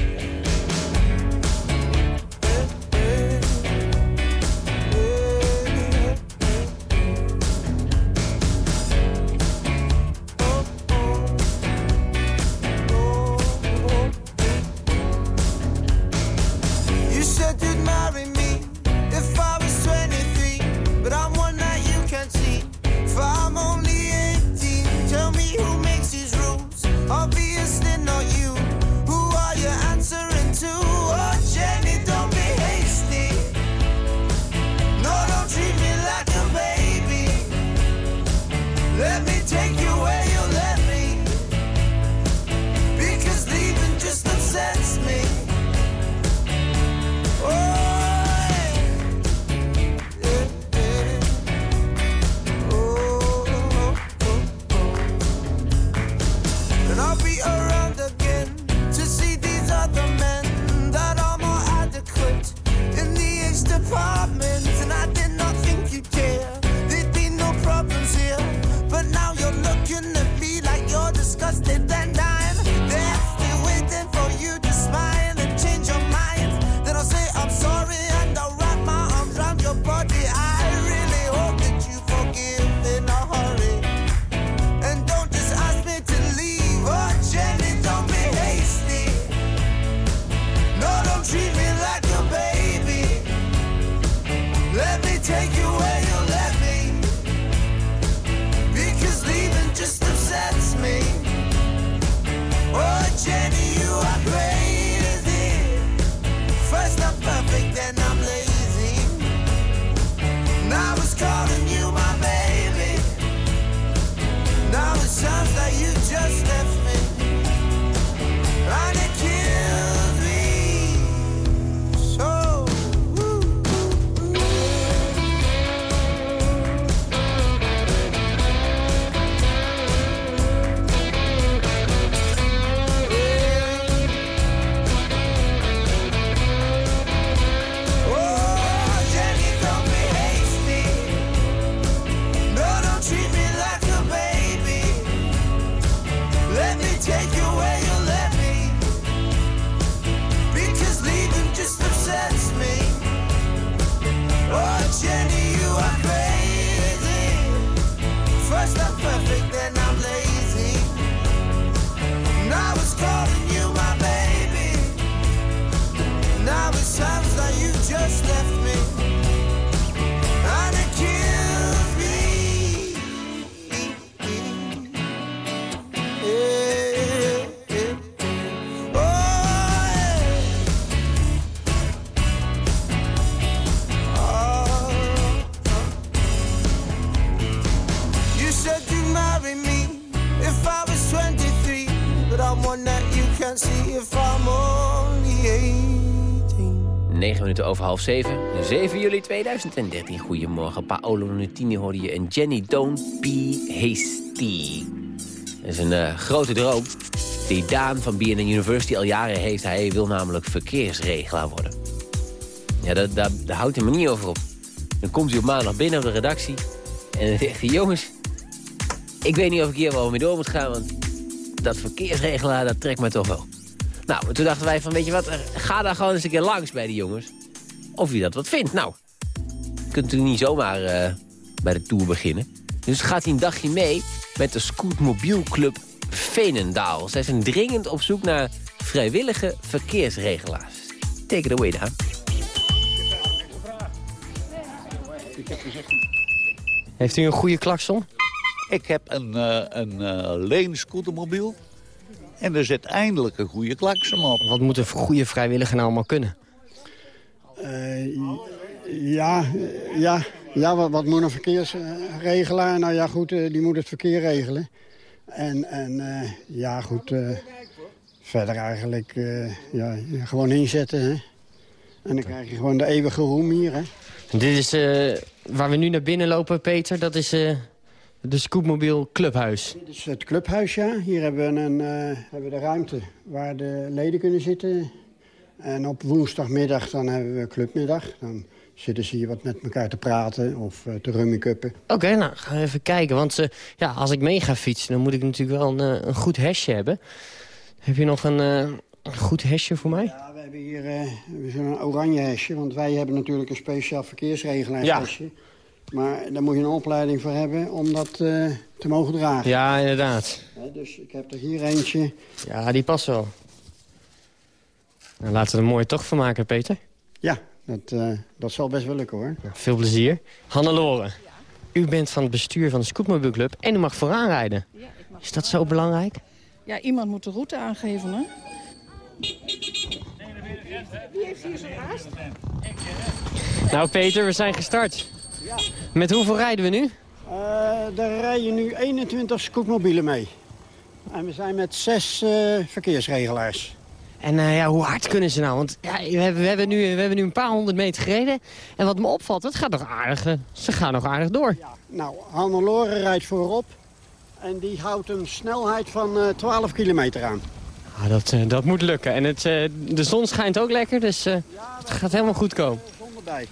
Over half 7. 7 juli 2013. Goedemorgen. Paolo Nutini hoorde je en Jenny Don't Be Hasty. Dat is een eh, grote droom die Daan van BNN University al jaren heeft. Hij wil namelijk verkeersregelaar worden. Ja, daar, daar, daar houdt hij me niet over op. Dan komt hij op maandag binnen op de redactie. En dan zegt hij, jongens, ik weet niet of ik hier wel mee door moet gaan. Want dat verkeersregelaar, dat trekt mij toch wel. Nou, toen dachten wij van, weet je wat, ga daar gewoon eens een keer langs bij die jongens. Of wie dat wat vindt. Nou, je kunt natuurlijk niet zomaar eh, bij de Tour beginnen. Dus gaat hij een dagje mee met de Scootmobielclub Veenendaal. Zij zijn dringend op zoek naar vrijwillige verkeersregelaars. Take it away, Daan. Heeft u een goede klakson? Ik heb een, eh een eh Leen scootermobiel. En er zit eindelijk een goede klakson op. Wat moet een goede vrijwilliger nou allemaal kunnen? Eh, ja, ja, ja wat, wat moet een verkeersregelaar? Nou ja, goed, eh, die moet het verkeer regelen. En, en eh, ja, goed, verder eigenlijk ja, gewoon inzetten. Hè? En dan krijg je gewoon de eeuwige roem hier. Hè? Dit is waar we nu naar binnen lopen, Peter. Dat is de Scootmobiel Clubhuis. Dit is het clubhuis, ja. Hier hebben we, een, hebben we de ruimte waar de leden kunnen zitten. En op woensdagmiddag dan hebben we clubmiddag. Dan zitten ze hier wat met elkaar te praten of eh, te rummikuppen. Oké, nou, gaan we even kijken. Want eh, ja, als ik mee ga fietsen, dan moet ik natuurlijk wel een, eh, een goed hesje hebben. Heb je nog een, een goed hesje voor mij? Ja, we hebben hier we hebben zo'n oranje hesje. Want wij hebben natuurlijk een speciaal verkeersregelaarshesje. Maar daar moet je een opleiding voor hebben om dat te mogen dragen. Ja, inderdaad. Dus ik heb er hier eentje. Ja, die past wel. Nou, laten we er een mooie tocht van maken, Peter. Ja, dat, eh, dat zal best wel lukken hoor. Veel plezier. Hannelore, u bent van het bestuur van de Scootmobielclub en u mag vooraan rijden. Is dat zo belangrijk? Ja, iemand moet de route aangeven, hè? Wie heeft hier zo'n haast? Nou, Peter, we zijn gestart. Met hoeveel rijden we nu? Eh, daar rijden nu 21 scootmobielen mee. En we zijn met zes eh, verkeersregelaars. En eh, ja, hoe hard kunnen ze nou? Want ja, we, hebben, we, hebben nu, we hebben nu een paar honderd meter gereden. En wat me opvalt, het gaat nog aardig, ze gaan nog aardig door. Nou, Hannelore rijdt voorop. En die houdt een snelheid van eh 12 kilometer aan. Ah, dat, eh, dat moet lukken. En het, eh, de zon schijnt ook lekker, dus eh, het gaat helemaal goed komen. Zonder bij.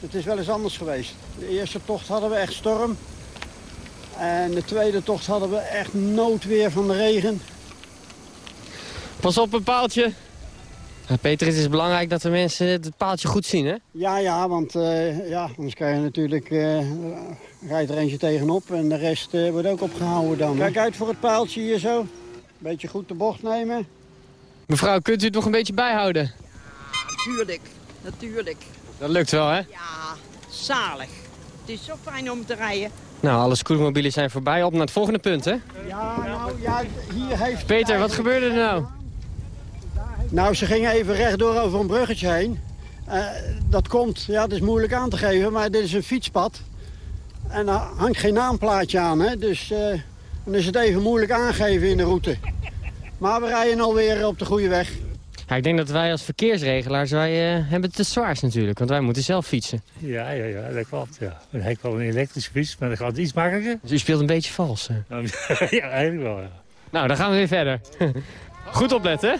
Het is wel eens anders geweest. De eerste tocht hadden we echt storm. En de tweede tocht hadden we echt noodweer van de regen. Pas op een paaltje. Ja, Peter, het is belangrijk dat de mensen het paaltje goed zien, hè? Ja, ja, want eh, ja, anders krijg je natuurlijk... eh, rijdt er eentje tegenop en de rest eh, wordt ook opgehouden dan. Kijk uit voor het paaltje hier zo. Beetje goed de bocht nemen. Mevrouw, kunt u het nog een beetje bijhouden? Natuurlijk, natuurlijk. Dat lukt wel, hè? Ja, zalig. Het is zo fijn om te rijden. Nou, alle scootmobielen zijn voorbij. Op naar het volgende punt, hè? Ja, nou, ja, hier heeft... Peter, wat gebeurde er nou? Nou, ze gingen even rechtdoor over een bruggetje heen. Eh, dat komt, ja, dat is moeilijk aan te geven, maar dit is een fietspad. En er hangt geen naamplaatje aan, hè? dus eh, dan is het even moeilijk aangeven in de route. Maar we rijden alweer op de goede weg. Ja, ik denk dat wij als verkeersregelaars, wij eh, hebben het te zwaarst natuurlijk. Want wij moeten zelf fietsen. Ja, ja, ja, dat klopt. Ja. Dan heb ik wel een elektrische fiets, maar dat gaat iets makkelijker. Dus u speelt een beetje vals. hè? ja, eigenlijk wel. Ja. Nou, dan gaan we weer verder. Goed opletten, hè?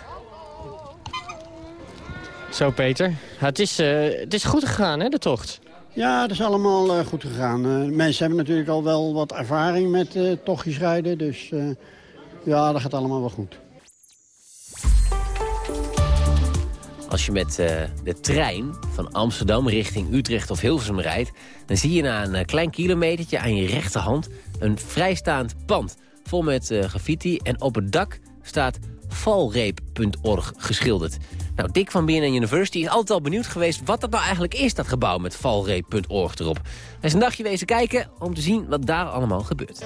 Zo, Peter. Het, is, eh, het is goed gegaan, hè, de tocht? Ja, dat is allemaal eh, goed gegaan. Eh, mensen hebben natuurlijk al wel wat ervaring met eh, tochtjes rijden, dus eh, ja, dat gaat allemaal wel goed. Als je met eh, de trein van Amsterdam richting Utrecht of Hilversum rijdt... dan zie je na een klein kilometertje aan je rechterhand een vrijstaand pand. Vol met eh, graffiti en op het dak staat valreep.org geschilderd. Nou, Dick van BNN University is altijd al benieuwd geweest... wat dat nou eigenlijk is, dat gebouw met valreep.org erop. Hij is een dagje wezen kijken om te zien wat daar allemaal gebeurt.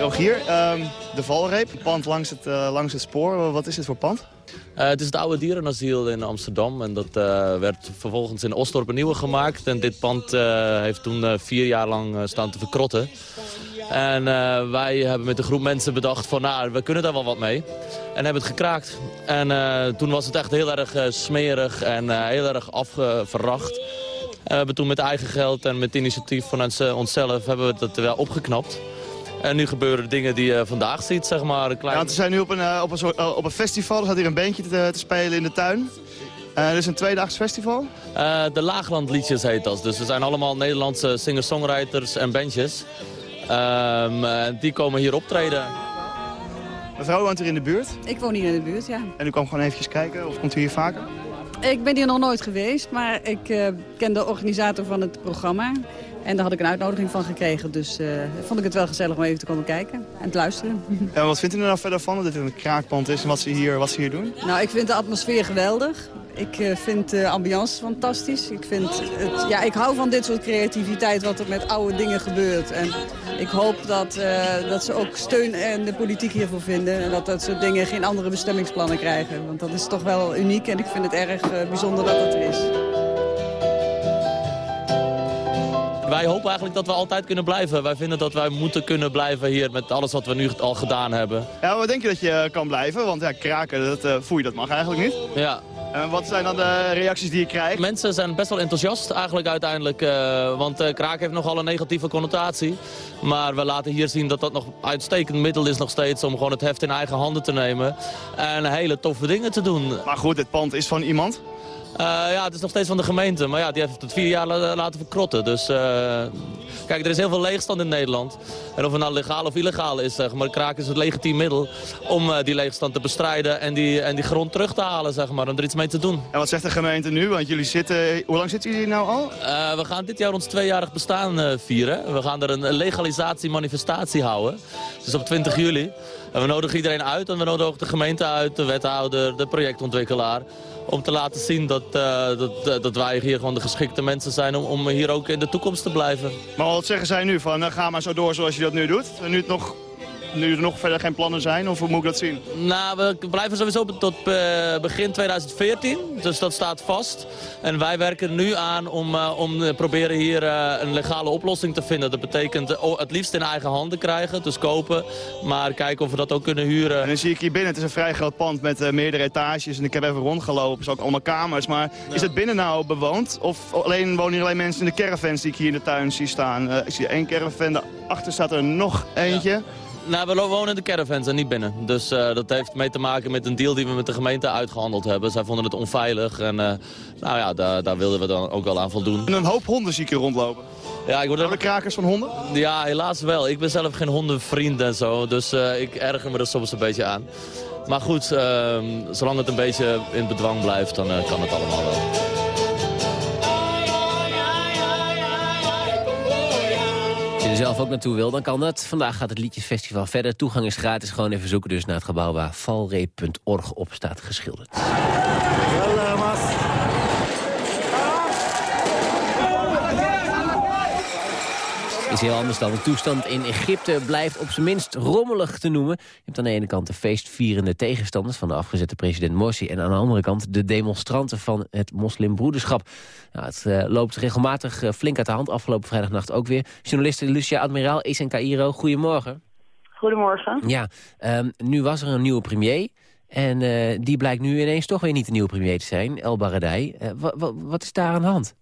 Rogier, ehm, de valreep, pand langs het, eh, langs het spoor. Wat is dit voor pand? Eh, het is het oude dierenasiel in Amsterdam. En dat eh, werd vervolgens in Osdorp een nieuwe gemaakt. En dit pand heeft toen vier jaar lang staan te verkrotten. En wij hebben met een groep mensen bedacht van, nou, we kunnen daar wel wat mee. En hebben het gekraakt. En toen was het echt heel erg smerig en heel erg afverracht. En we hebben toen met eigen geld en met initiatief van ons, onszelf hebben we het wel opgeknapt. En nu gebeuren dingen die je vandaag ziet, zeg maar. Een klein... Ja, want we zijn nu op een, eh, op een, soort, eh, op een festival. Er gaat hier een bandje te, te spelen in de tuin. Eh, dit is een tweedaags festival. Eh, de Laaglandliedjes heet dat. Dus er zijn allemaal Nederlandse singer-songwriters en bandjes. Ehm, eh, die komen hier optreden. Mevrouw woont er in de buurt. Ik woon hier in de buurt, ja. En u kwam gewoon eventjes kijken, of komt u hier vaker? Ik ben hier nog nooit geweest, maar ik eh, ken de organisator van het programma. En daar had ik een uitnodiging van gekregen, dus eh, vond ik het wel gezellig om even te komen kijken en te luisteren. En wat vindt u er nou verder van, dat dit een kraakpand is en wat ze hier, wat ze hier doen? Nou, ik vind de atmosfeer geweldig. Ik eh, vind de ambiance fantastisch. Ik, vind het, ja, ik hou van dit soort creativiteit, wat er met oude dingen gebeurt. En ik hoop dat, eh, dat ze ook steun en de politiek hiervoor vinden. En dat dat soort dingen geen andere bestemmingsplannen krijgen. Want dat is toch wel uniek en ik vind het erg bijzonder dat dat er is. Wij hopen eigenlijk dat we altijd kunnen blijven. Wij vinden dat wij moeten kunnen blijven hier met alles wat we nu al gedaan hebben. Ja, wat denk je dat je kan blijven? Want ja, kraken, dat uh, voel je, dat mag eigenlijk niet. Ja. En wat zijn dan de reacties die je krijgt? Mensen zijn best wel enthousiast eigenlijk uiteindelijk. Uh, want uh, kraken heeft nogal een negatieve connotatie. Maar we laten hier zien dat dat nog uitstekend middel is nog steeds... om gewoon het heft in eigen handen te nemen. En hele toffe dingen te doen. Maar goed, dit pand is van iemand? Uh, ja, het is nog steeds van de gemeente, maar ja, die heeft het vier jaar laten verkrotten. Dus uh, kijk, er is heel veel leegstand in Nederland. En of het nou legaal of illegaal is, zeg maar, kraak is het legitiem middel om uh, die leegstand te bestrijden en die, en die grond terug te halen, zeg maar, om er iets mee te doen. En wat zegt de gemeente nu? Want jullie zitten, hoe lang zitten jullie nou al? we gaan dit jaar ons tweejarig bestaan vieren. We gaan er een legalisatie-manifestatie houden. Dus op 20 juli. En we nodigen iedereen uit en we nodigen ook de gemeente uit, de wethouder, de projectontwikkelaar om te laten zien dat, uh, dat, dat wij hier gewoon de geschikte mensen zijn om, om hier ook in de toekomst te blijven. Maar wat zeggen zij nu? Van, uh, ga maar zo door zoals je dat nu doet? Nu het nog nu er nog verder geen plannen zijn? Of hoe moet ik dat zien? Nou, we blijven sowieso tot uh, begin 2014. Dus dat staat vast. En wij werken nu aan om, uh, om proberen hier uh, een legale oplossing te vinden. Dat betekent het liefst in eigen handen krijgen, dus kopen. Maar kijken of we dat ook kunnen huren. En dan zie ik hier binnen, het is een vrij groot pand met meerdere etages. En ik heb even rondgelopen, is ook allemaal kamers. Maar ja. is het binnen nou bewoond? Of alleen, wonen hier alleen mensen in de caravans die ik hier in de tuin zie staan? ik zie één caravan, daarachter staat er nog eentje. Ja. Nou, we wonen in de caravans en niet binnen. Dus uh, dat heeft mee te maken met een deal die we met de gemeente uitgehandeld hebben. Zij vonden het onveilig en uh, nou ja, daar, daar wilden we dan ook wel aan voldoen. En een hoop honden zie ik hier rondlopen. Ja, ik word er... krakers van honden? Ja, helaas wel. Ik ben zelf geen hondenvriend en zo, dus uh, ik erger me er soms een beetje aan. Maar goed, zolang het een beetje in bedwang blijft, dan kan het allemaal wel. Zelf ook naartoe wil, dan kan dat. Vandaag gaat het Liedjesfestival verder. Toegang is gratis. Gewoon even zoeken dus naar het gebouw waar valreep.org op staat geschilderd. Is heel anders dan. De toestand in Egypte blijft op zijn minst rommelig te noemen. Je hebt aan de ene kant de feestvierende tegenstanders... van de afgezette president Morsi... en aan de andere kant de demonstranten van het moslimbroederschap. Nou, het uh, loopt regelmatig uh, flink uit de hand. Afgelopen vrijdagnacht ook weer. Journaliste Lucia Admiraal is in Cairo. Goedemorgen. Goedemorgen. Ja, um, nu was er een nieuwe premier... En uh, die blijkt nu ineens toch weer niet de nieuwe premier te zijn, El Baradei. wat is daar aan de hand?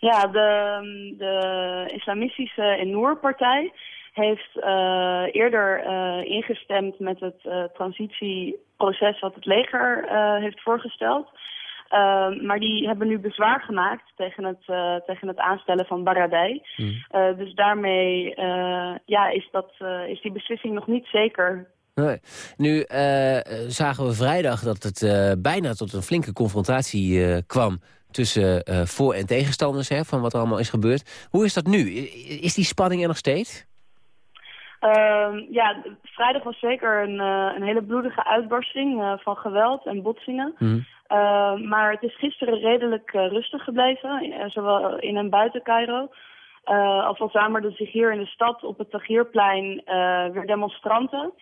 Ja, de, de islamistische Noor-partij heeft uh, eerder uh, ingestemd met het uh, transitieproces wat het leger heeft voorgesteld. maar die hebben nu bezwaar gemaakt tegen het, tegen het aanstellen van Baradei. Mm. dus daarmee ja, is, dat, is die beslissing nog niet zeker. Nee. Nu zagen we vrijdag dat het bijna tot een flinke confrontatie kwam tussen uh, voor- en tegenstanders hè, van wat er allemaal is gebeurd. Hoe is dat nu? Is die spanning er nog steeds? Uh, ja, vrijdag was zeker een, uh, een hele bloedige uitbarsting uh, van geweld en botsingen. Mm. maar het is gisteren redelijk rustig gebleven, zowel in en buiten Cairo. al verzamelden zich hier in de stad op het Tahrirplein weer demonstranten.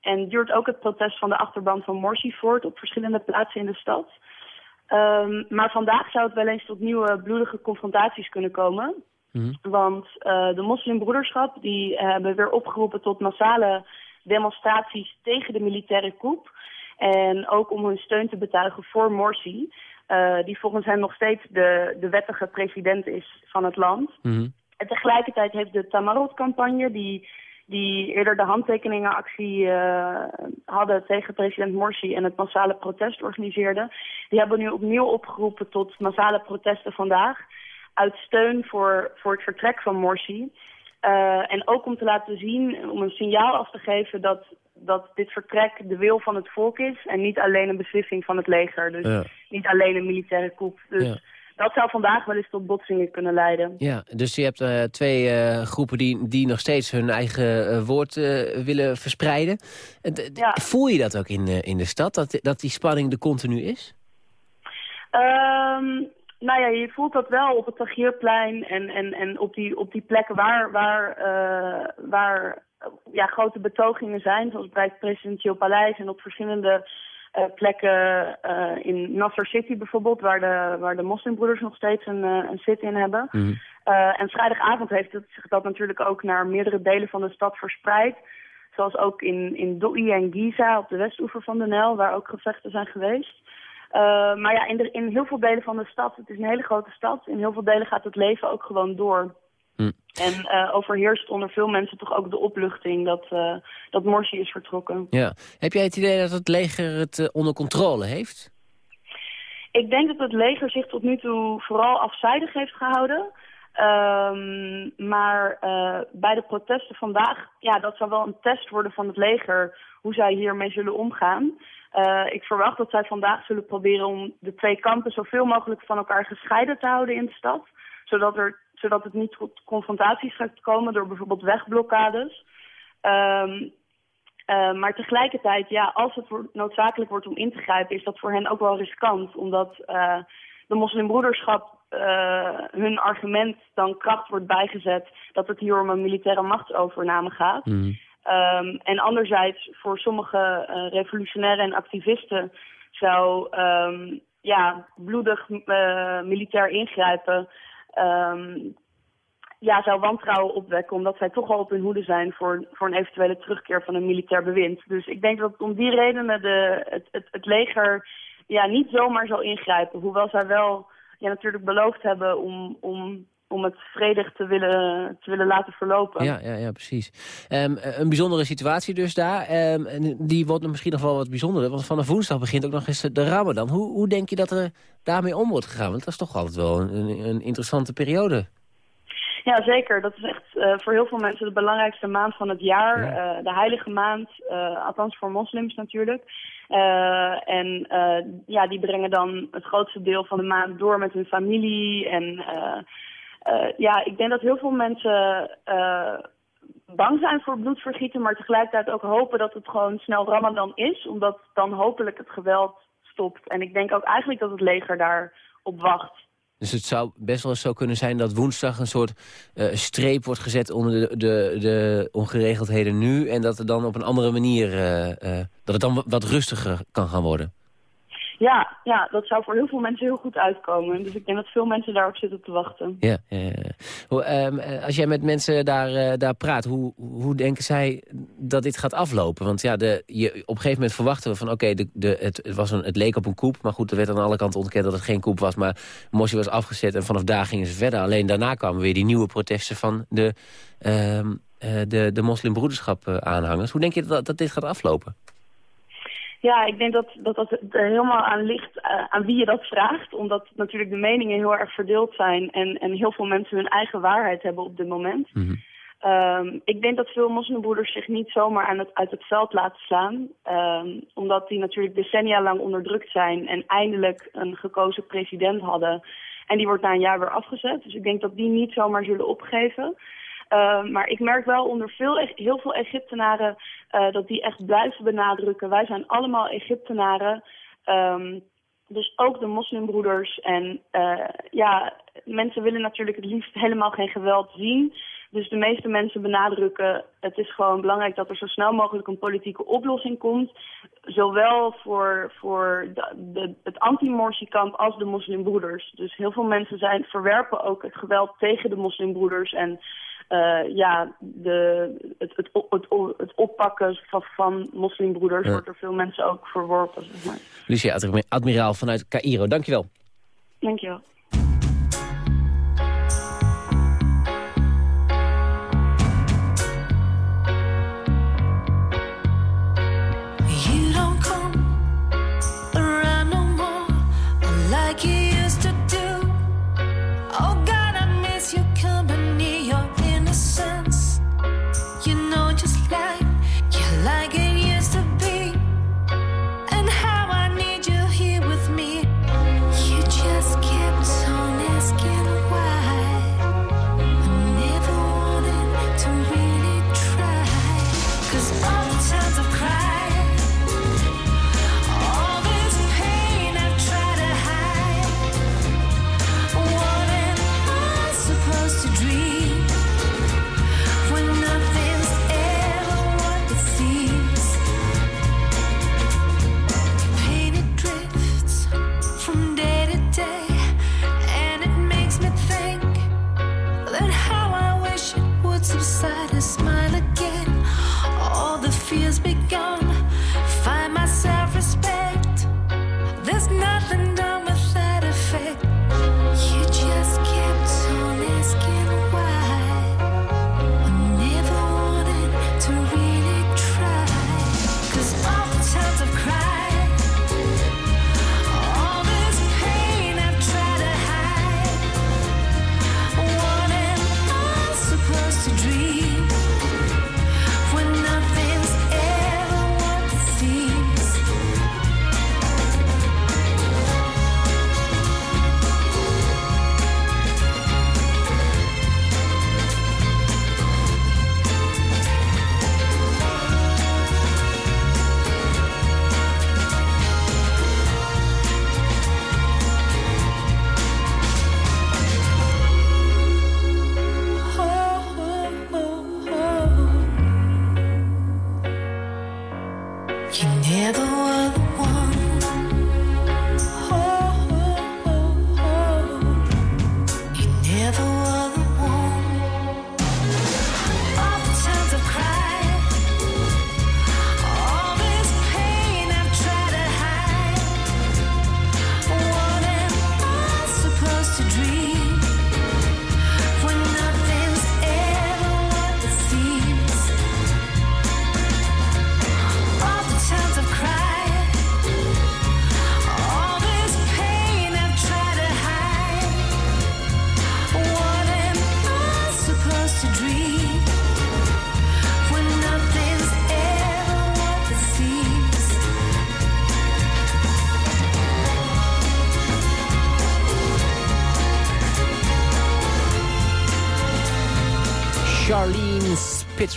En duurt ook het protest van de achterban van Morsi voort op verschillende plaatsen in de stad. Um, maar vandaag zou het wel eens tot nieuwe bloedige confrontaties kunnen komen. Mm. Want uh, de moslimbroederschap die uh, hebben weer opgeroepen tot massale demonstraties tegen de militaire coup. En ook om hun steun te betuigen voor Morsi. Uh, die volgens hen nog steeds de, de wettige president is van het land. Mm. En tegelijkertijd heeft de Tamarot-campagne, die die eerder de handtekeningenactie uh, hadden tegen president Morsi en het massale protest organiseerden. Die hebben nu opnieuw opgeroepen tot massale protesten vandaag. Uit steun voor, voor het vertrek van Morsi. Uh, en ook om te laten zien, om een signaal af te geven dat dat dit vertrek de wil van het volk is en niet alleen een beslissing van het leger. Dus Ja. niet alleen een militaire coup. Dus Ja. Dat zou vandaag wel eens tot botsingen kunnen leiden. Ja, dus je hebt eh, twee eh, groepen die, die nog steeds hun eigen eh, woord willen verspreiden. Voel je dat ook in, in de stad, dat, dat die spanning er continu is? Ehm, nou ja, je voelt dat wel op het Tagierplein en, en, en op, die, op die plekken waar, waar, waar ja, grote betogingen zijn, zoals bij het presidentieel paleis en op verschillende plekken eh, in Nasser City bijvoorbeeld, waar de, waar de moslimbroeders nog steeds een, eh, een sit in hebben. Eh, en vrijdagavond heeft het zich dat natuurlijk ook naar meerdere delen van de stad verspreid. Zoals ook in, in Doi en Giza op de westoever van de Nijl, waar ook gevechten zijn geweest. Eh, maar ja, in, de, in heel veel delen van de stad, het is een hele grote stad, in heel veel delen gaat het leven ook gewoon door. Hm. En eh, overheerst onder veel mensen toch ook de opluchting dat, eh, dat Morsi is vertrokken. Ja. Heb jij het idee dat het leger het eh, onder controle heeft? Ik denk dat het leger zich tot nu toe vooral afzijdig heeft gehouden. Ehm, maar bij de protesten vandaag, ja, dat zal wel een test worden van het leger hoe zij hiermee zullen omgaan. Ik verwacht dat zij vandaag zullen proberen om de twee kampen zoveel mogelijk van elkaar gescheiden te houden in de stad. Zodat, er, zodat het niet tot confrontaties gaat komen door bijvoorbeeld wegblokkades. Ehm, eh, maar tegelijkertijd, ja, als het noodzakelijk wordt om in te grijpen, is dat voor hen ook wel riskant. Omdat eh, de moslimbroederschap eh, hun argument dan kracht wordt bijgezet dat het hier om een militaire machtsovername gaat. Ehm, en anderzijds, voor sommige revolutionairen en activisten zou ehm, ja, bloedig militair ingrijpen ehm, ja, zou wantrouwen opwekken, omdat zij toch al op hun hoede zijn voor, voor een eventuele terugkeer van een militair bewind. Dus ik denk dat om die redenen de, het, het, leger ja, niet zomaar zal ingrijpen. Hoewel zij wel ja, natuurlijk beloofd hebben om, om, om het vredig te willen, te willen laten verlopen. Ja, ja, ja precies. Eh, een bijzondere situatie dus daar. Ehm, en die wordt misschien nog wel wat bijzonderder. Want vanaf woensdag begint ook nog eens de Ramadan. Hoe, hoe denk je dat er daarmee om wordt gegaan? Want dat is toch altijd wel een, een, interessante periode. Ja, zeker. Dat is echt eh, voor heel veel mensen de belangrijkste maand van het jaar. Eh, de heilige maand, eh, althans voor moslims natuurlijk. En ja, die brengen dan het grootste deel van de maand door met hun familie. En eh, ja, ik denk dat heel veel mensen eh, bang zijn voor bloedvergieten, maar tegelijkertijd ook hopen dat het gewoon snel Ramadan is, omdat dan hopelijk het geweld stopt. En ik denk ook eigenlijk dat het leger daar op wacht. Dus het zou best wel eens zo kunnen zijn dat woensdag een soort eh, streep wordt gezet onder de, de, de ongeregeldheden nu. En dat er dan op een andere manier, dat het dan wat rustiger kan gaan worden. Ja, ja, dat zou voor heel veel mensen heel goed uitkomen. Dus ik denk dat veel mensen daarop zitten te wachten. Ja, ja, ja. Ehm, eh, als jij met mensen daar, eh, daar praat, hoe, hoe denken zij dat dit gaat aflopen? Want ja, de, je, op een gegeven moment verwachten we van... oké, de, het, het, was een, het leek op een koep, maar goed, er werd aan alle kanten ontkend dat het geen koep was. Maar Morsi was afgezet en vanaf daar gingen ze verder. Alleen daarna kwamen weer die nieuwe protesten van de, ehm, eh, de, de moslimbroederschap aanhangers. Hoe denk je dat, dat dit gaat aflopen? Ja, ik denk dat dat, dat er helemaal aan ligt eh, aan wie je dat vraagt. Omdat natuurlijk de meningen heel erg verdeeld zijn en, en heel veel mensen hun eigen waarheid hebben op dit moment. Ehm, ik denk dat veel moslimbroeders zich niet zomaar aan het, uit het veld laten slaan. Ehm, omdat die natuurlijk decennia lang onderdrukt zijn en eindelijk een gekozen president hadden. En die wordt na een jaar weer afgezet. Dus ik denk dat die niet zomaar zullen opgeven. Ehm, maar ik merk wel onder veel, heel veel Egyptenaren eh, dat die echt blijven benadrukken. Wij zijn allemaal Egyptenaren. Ehm, dus ook de moslimbroeders. En eh, ja, mensen willen natuurlijk het liefst helemaal geen geweld zien. Dus de meeste mensen benadrukken, het is gewoon belangrijk dat er zo snel mogelijk een politieke oplossing komt. Zowel voor, voor de, de, het anti-Morsi-kamp als de moslimbroeders. Dus heel veel mensen zijn, verwerpen ook het geweld tegen de moslimbroeders. En eh, ja, de, het, het, het, het oppakken van, van moslimbroeders Ja. wordt door veel mensen ook verworpen. Zeg maar. Lucia Admi- Admiraal vanuit Cairo, dankjewel. Dankjewel.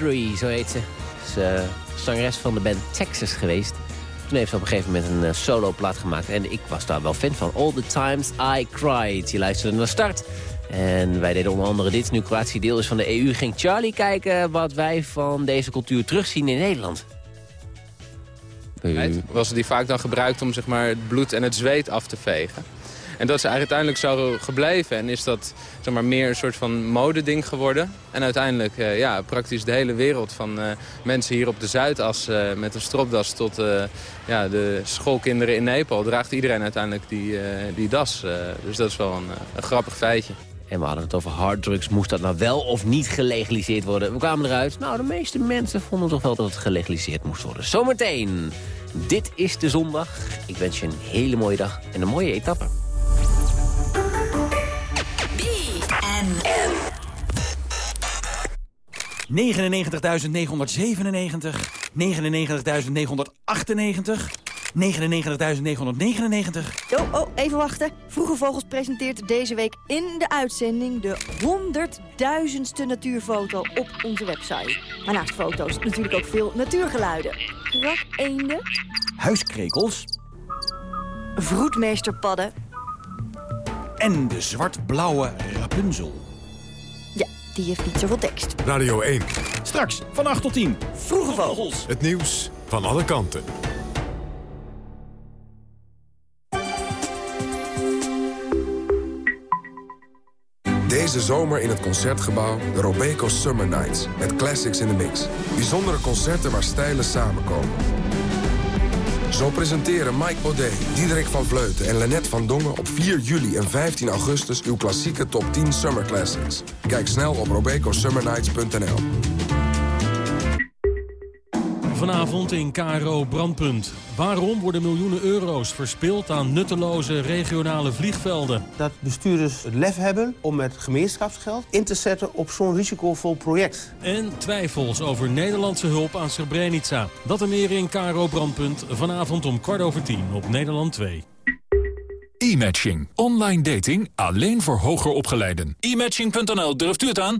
Spittery, zo heet ze. Ze is eh, zangeres van de band Texas geweest. Toen heeft ze op een gegeven moment een eh, solo-plaat gemaakt. En ik was daar wel fan van. All the Times I Cried. Je luisterde naar start. En wij deden onder andere dit. Nu Kroatië deel is van de EU. Ging Charlie kijken wat wij van deze cultuur terugzien in Nederland. was die vaak dan gebruikt om zeg maar, het bloed en het zweet af te vegen. En dat eigenlijk uiteindelijk zo gebleven. En is dat zeg maar, meer een soort van modeding geworden. En uiteindelijk eh, ja, praktisch de hele wereld van eh, mensen hier op de Zuidas... eh, met een stropdas tot ja, de schoolkinderen in Nepal... draagt iedereen uiteindelijk die, die das. dus dat is wel een, een grappig feitje. En we hadden het over harddrugs. Moest dat nou wel of niet gelegaliseerd worden? We kwamen eruit. Nou, de meeste mensen vonden toch wel dat het gelegaliseerd moest worden. Zometeen. Dit is de zondag. Ik wens je een hele mooie dag en een mooie etappe. 99.997, 99.998, 99.999. Oh, oh, even wachten. Vroege Vogels presenteert deze week in de uitzending... de 100.000ste natuurfoto op onze website. Maar naast foto's natuurlijk ook veel natuurgeluiden. Krakeenden, Huiskrekels vroedmeesterpadden. En de zwart-blauwe Rapunzel. Ja, die heeft niet zoveel tekst. Radio 1. Straks van 8 tot 10. Vroege Vogels. Het nieuws van alle kanten. Deze zomer in het Concertgebouw de Robeco Summer Nights. Met classics in the mix. Bijzondere concerten waar stijlen samenkomen. Zo presenteren Mike Baudet, Diederik van Vleuten en Lennet van Dongen... op 4 juli en 15 augustus uw klassieke top 10 Summer Classics. Kijk snel op robecosummernights.nl. Vanavond in KRO Brandpunt. Waarom worden miljoenen euro's verspild aan nutteloze regionale vliegvelden? Dat bestuurders het lef hebben om met gemeenschapsgeld in te zetten op zo'n risicovol project. En twijfels over Nederlandse hulp aan Srebrenica. Dat en meer in KRO Brandpunt. Vanavond om kwart over tien op Nederland 2. E-matching. Online dating alleen voor hoger opgeleiden. E-matching.nl, durft u het aan?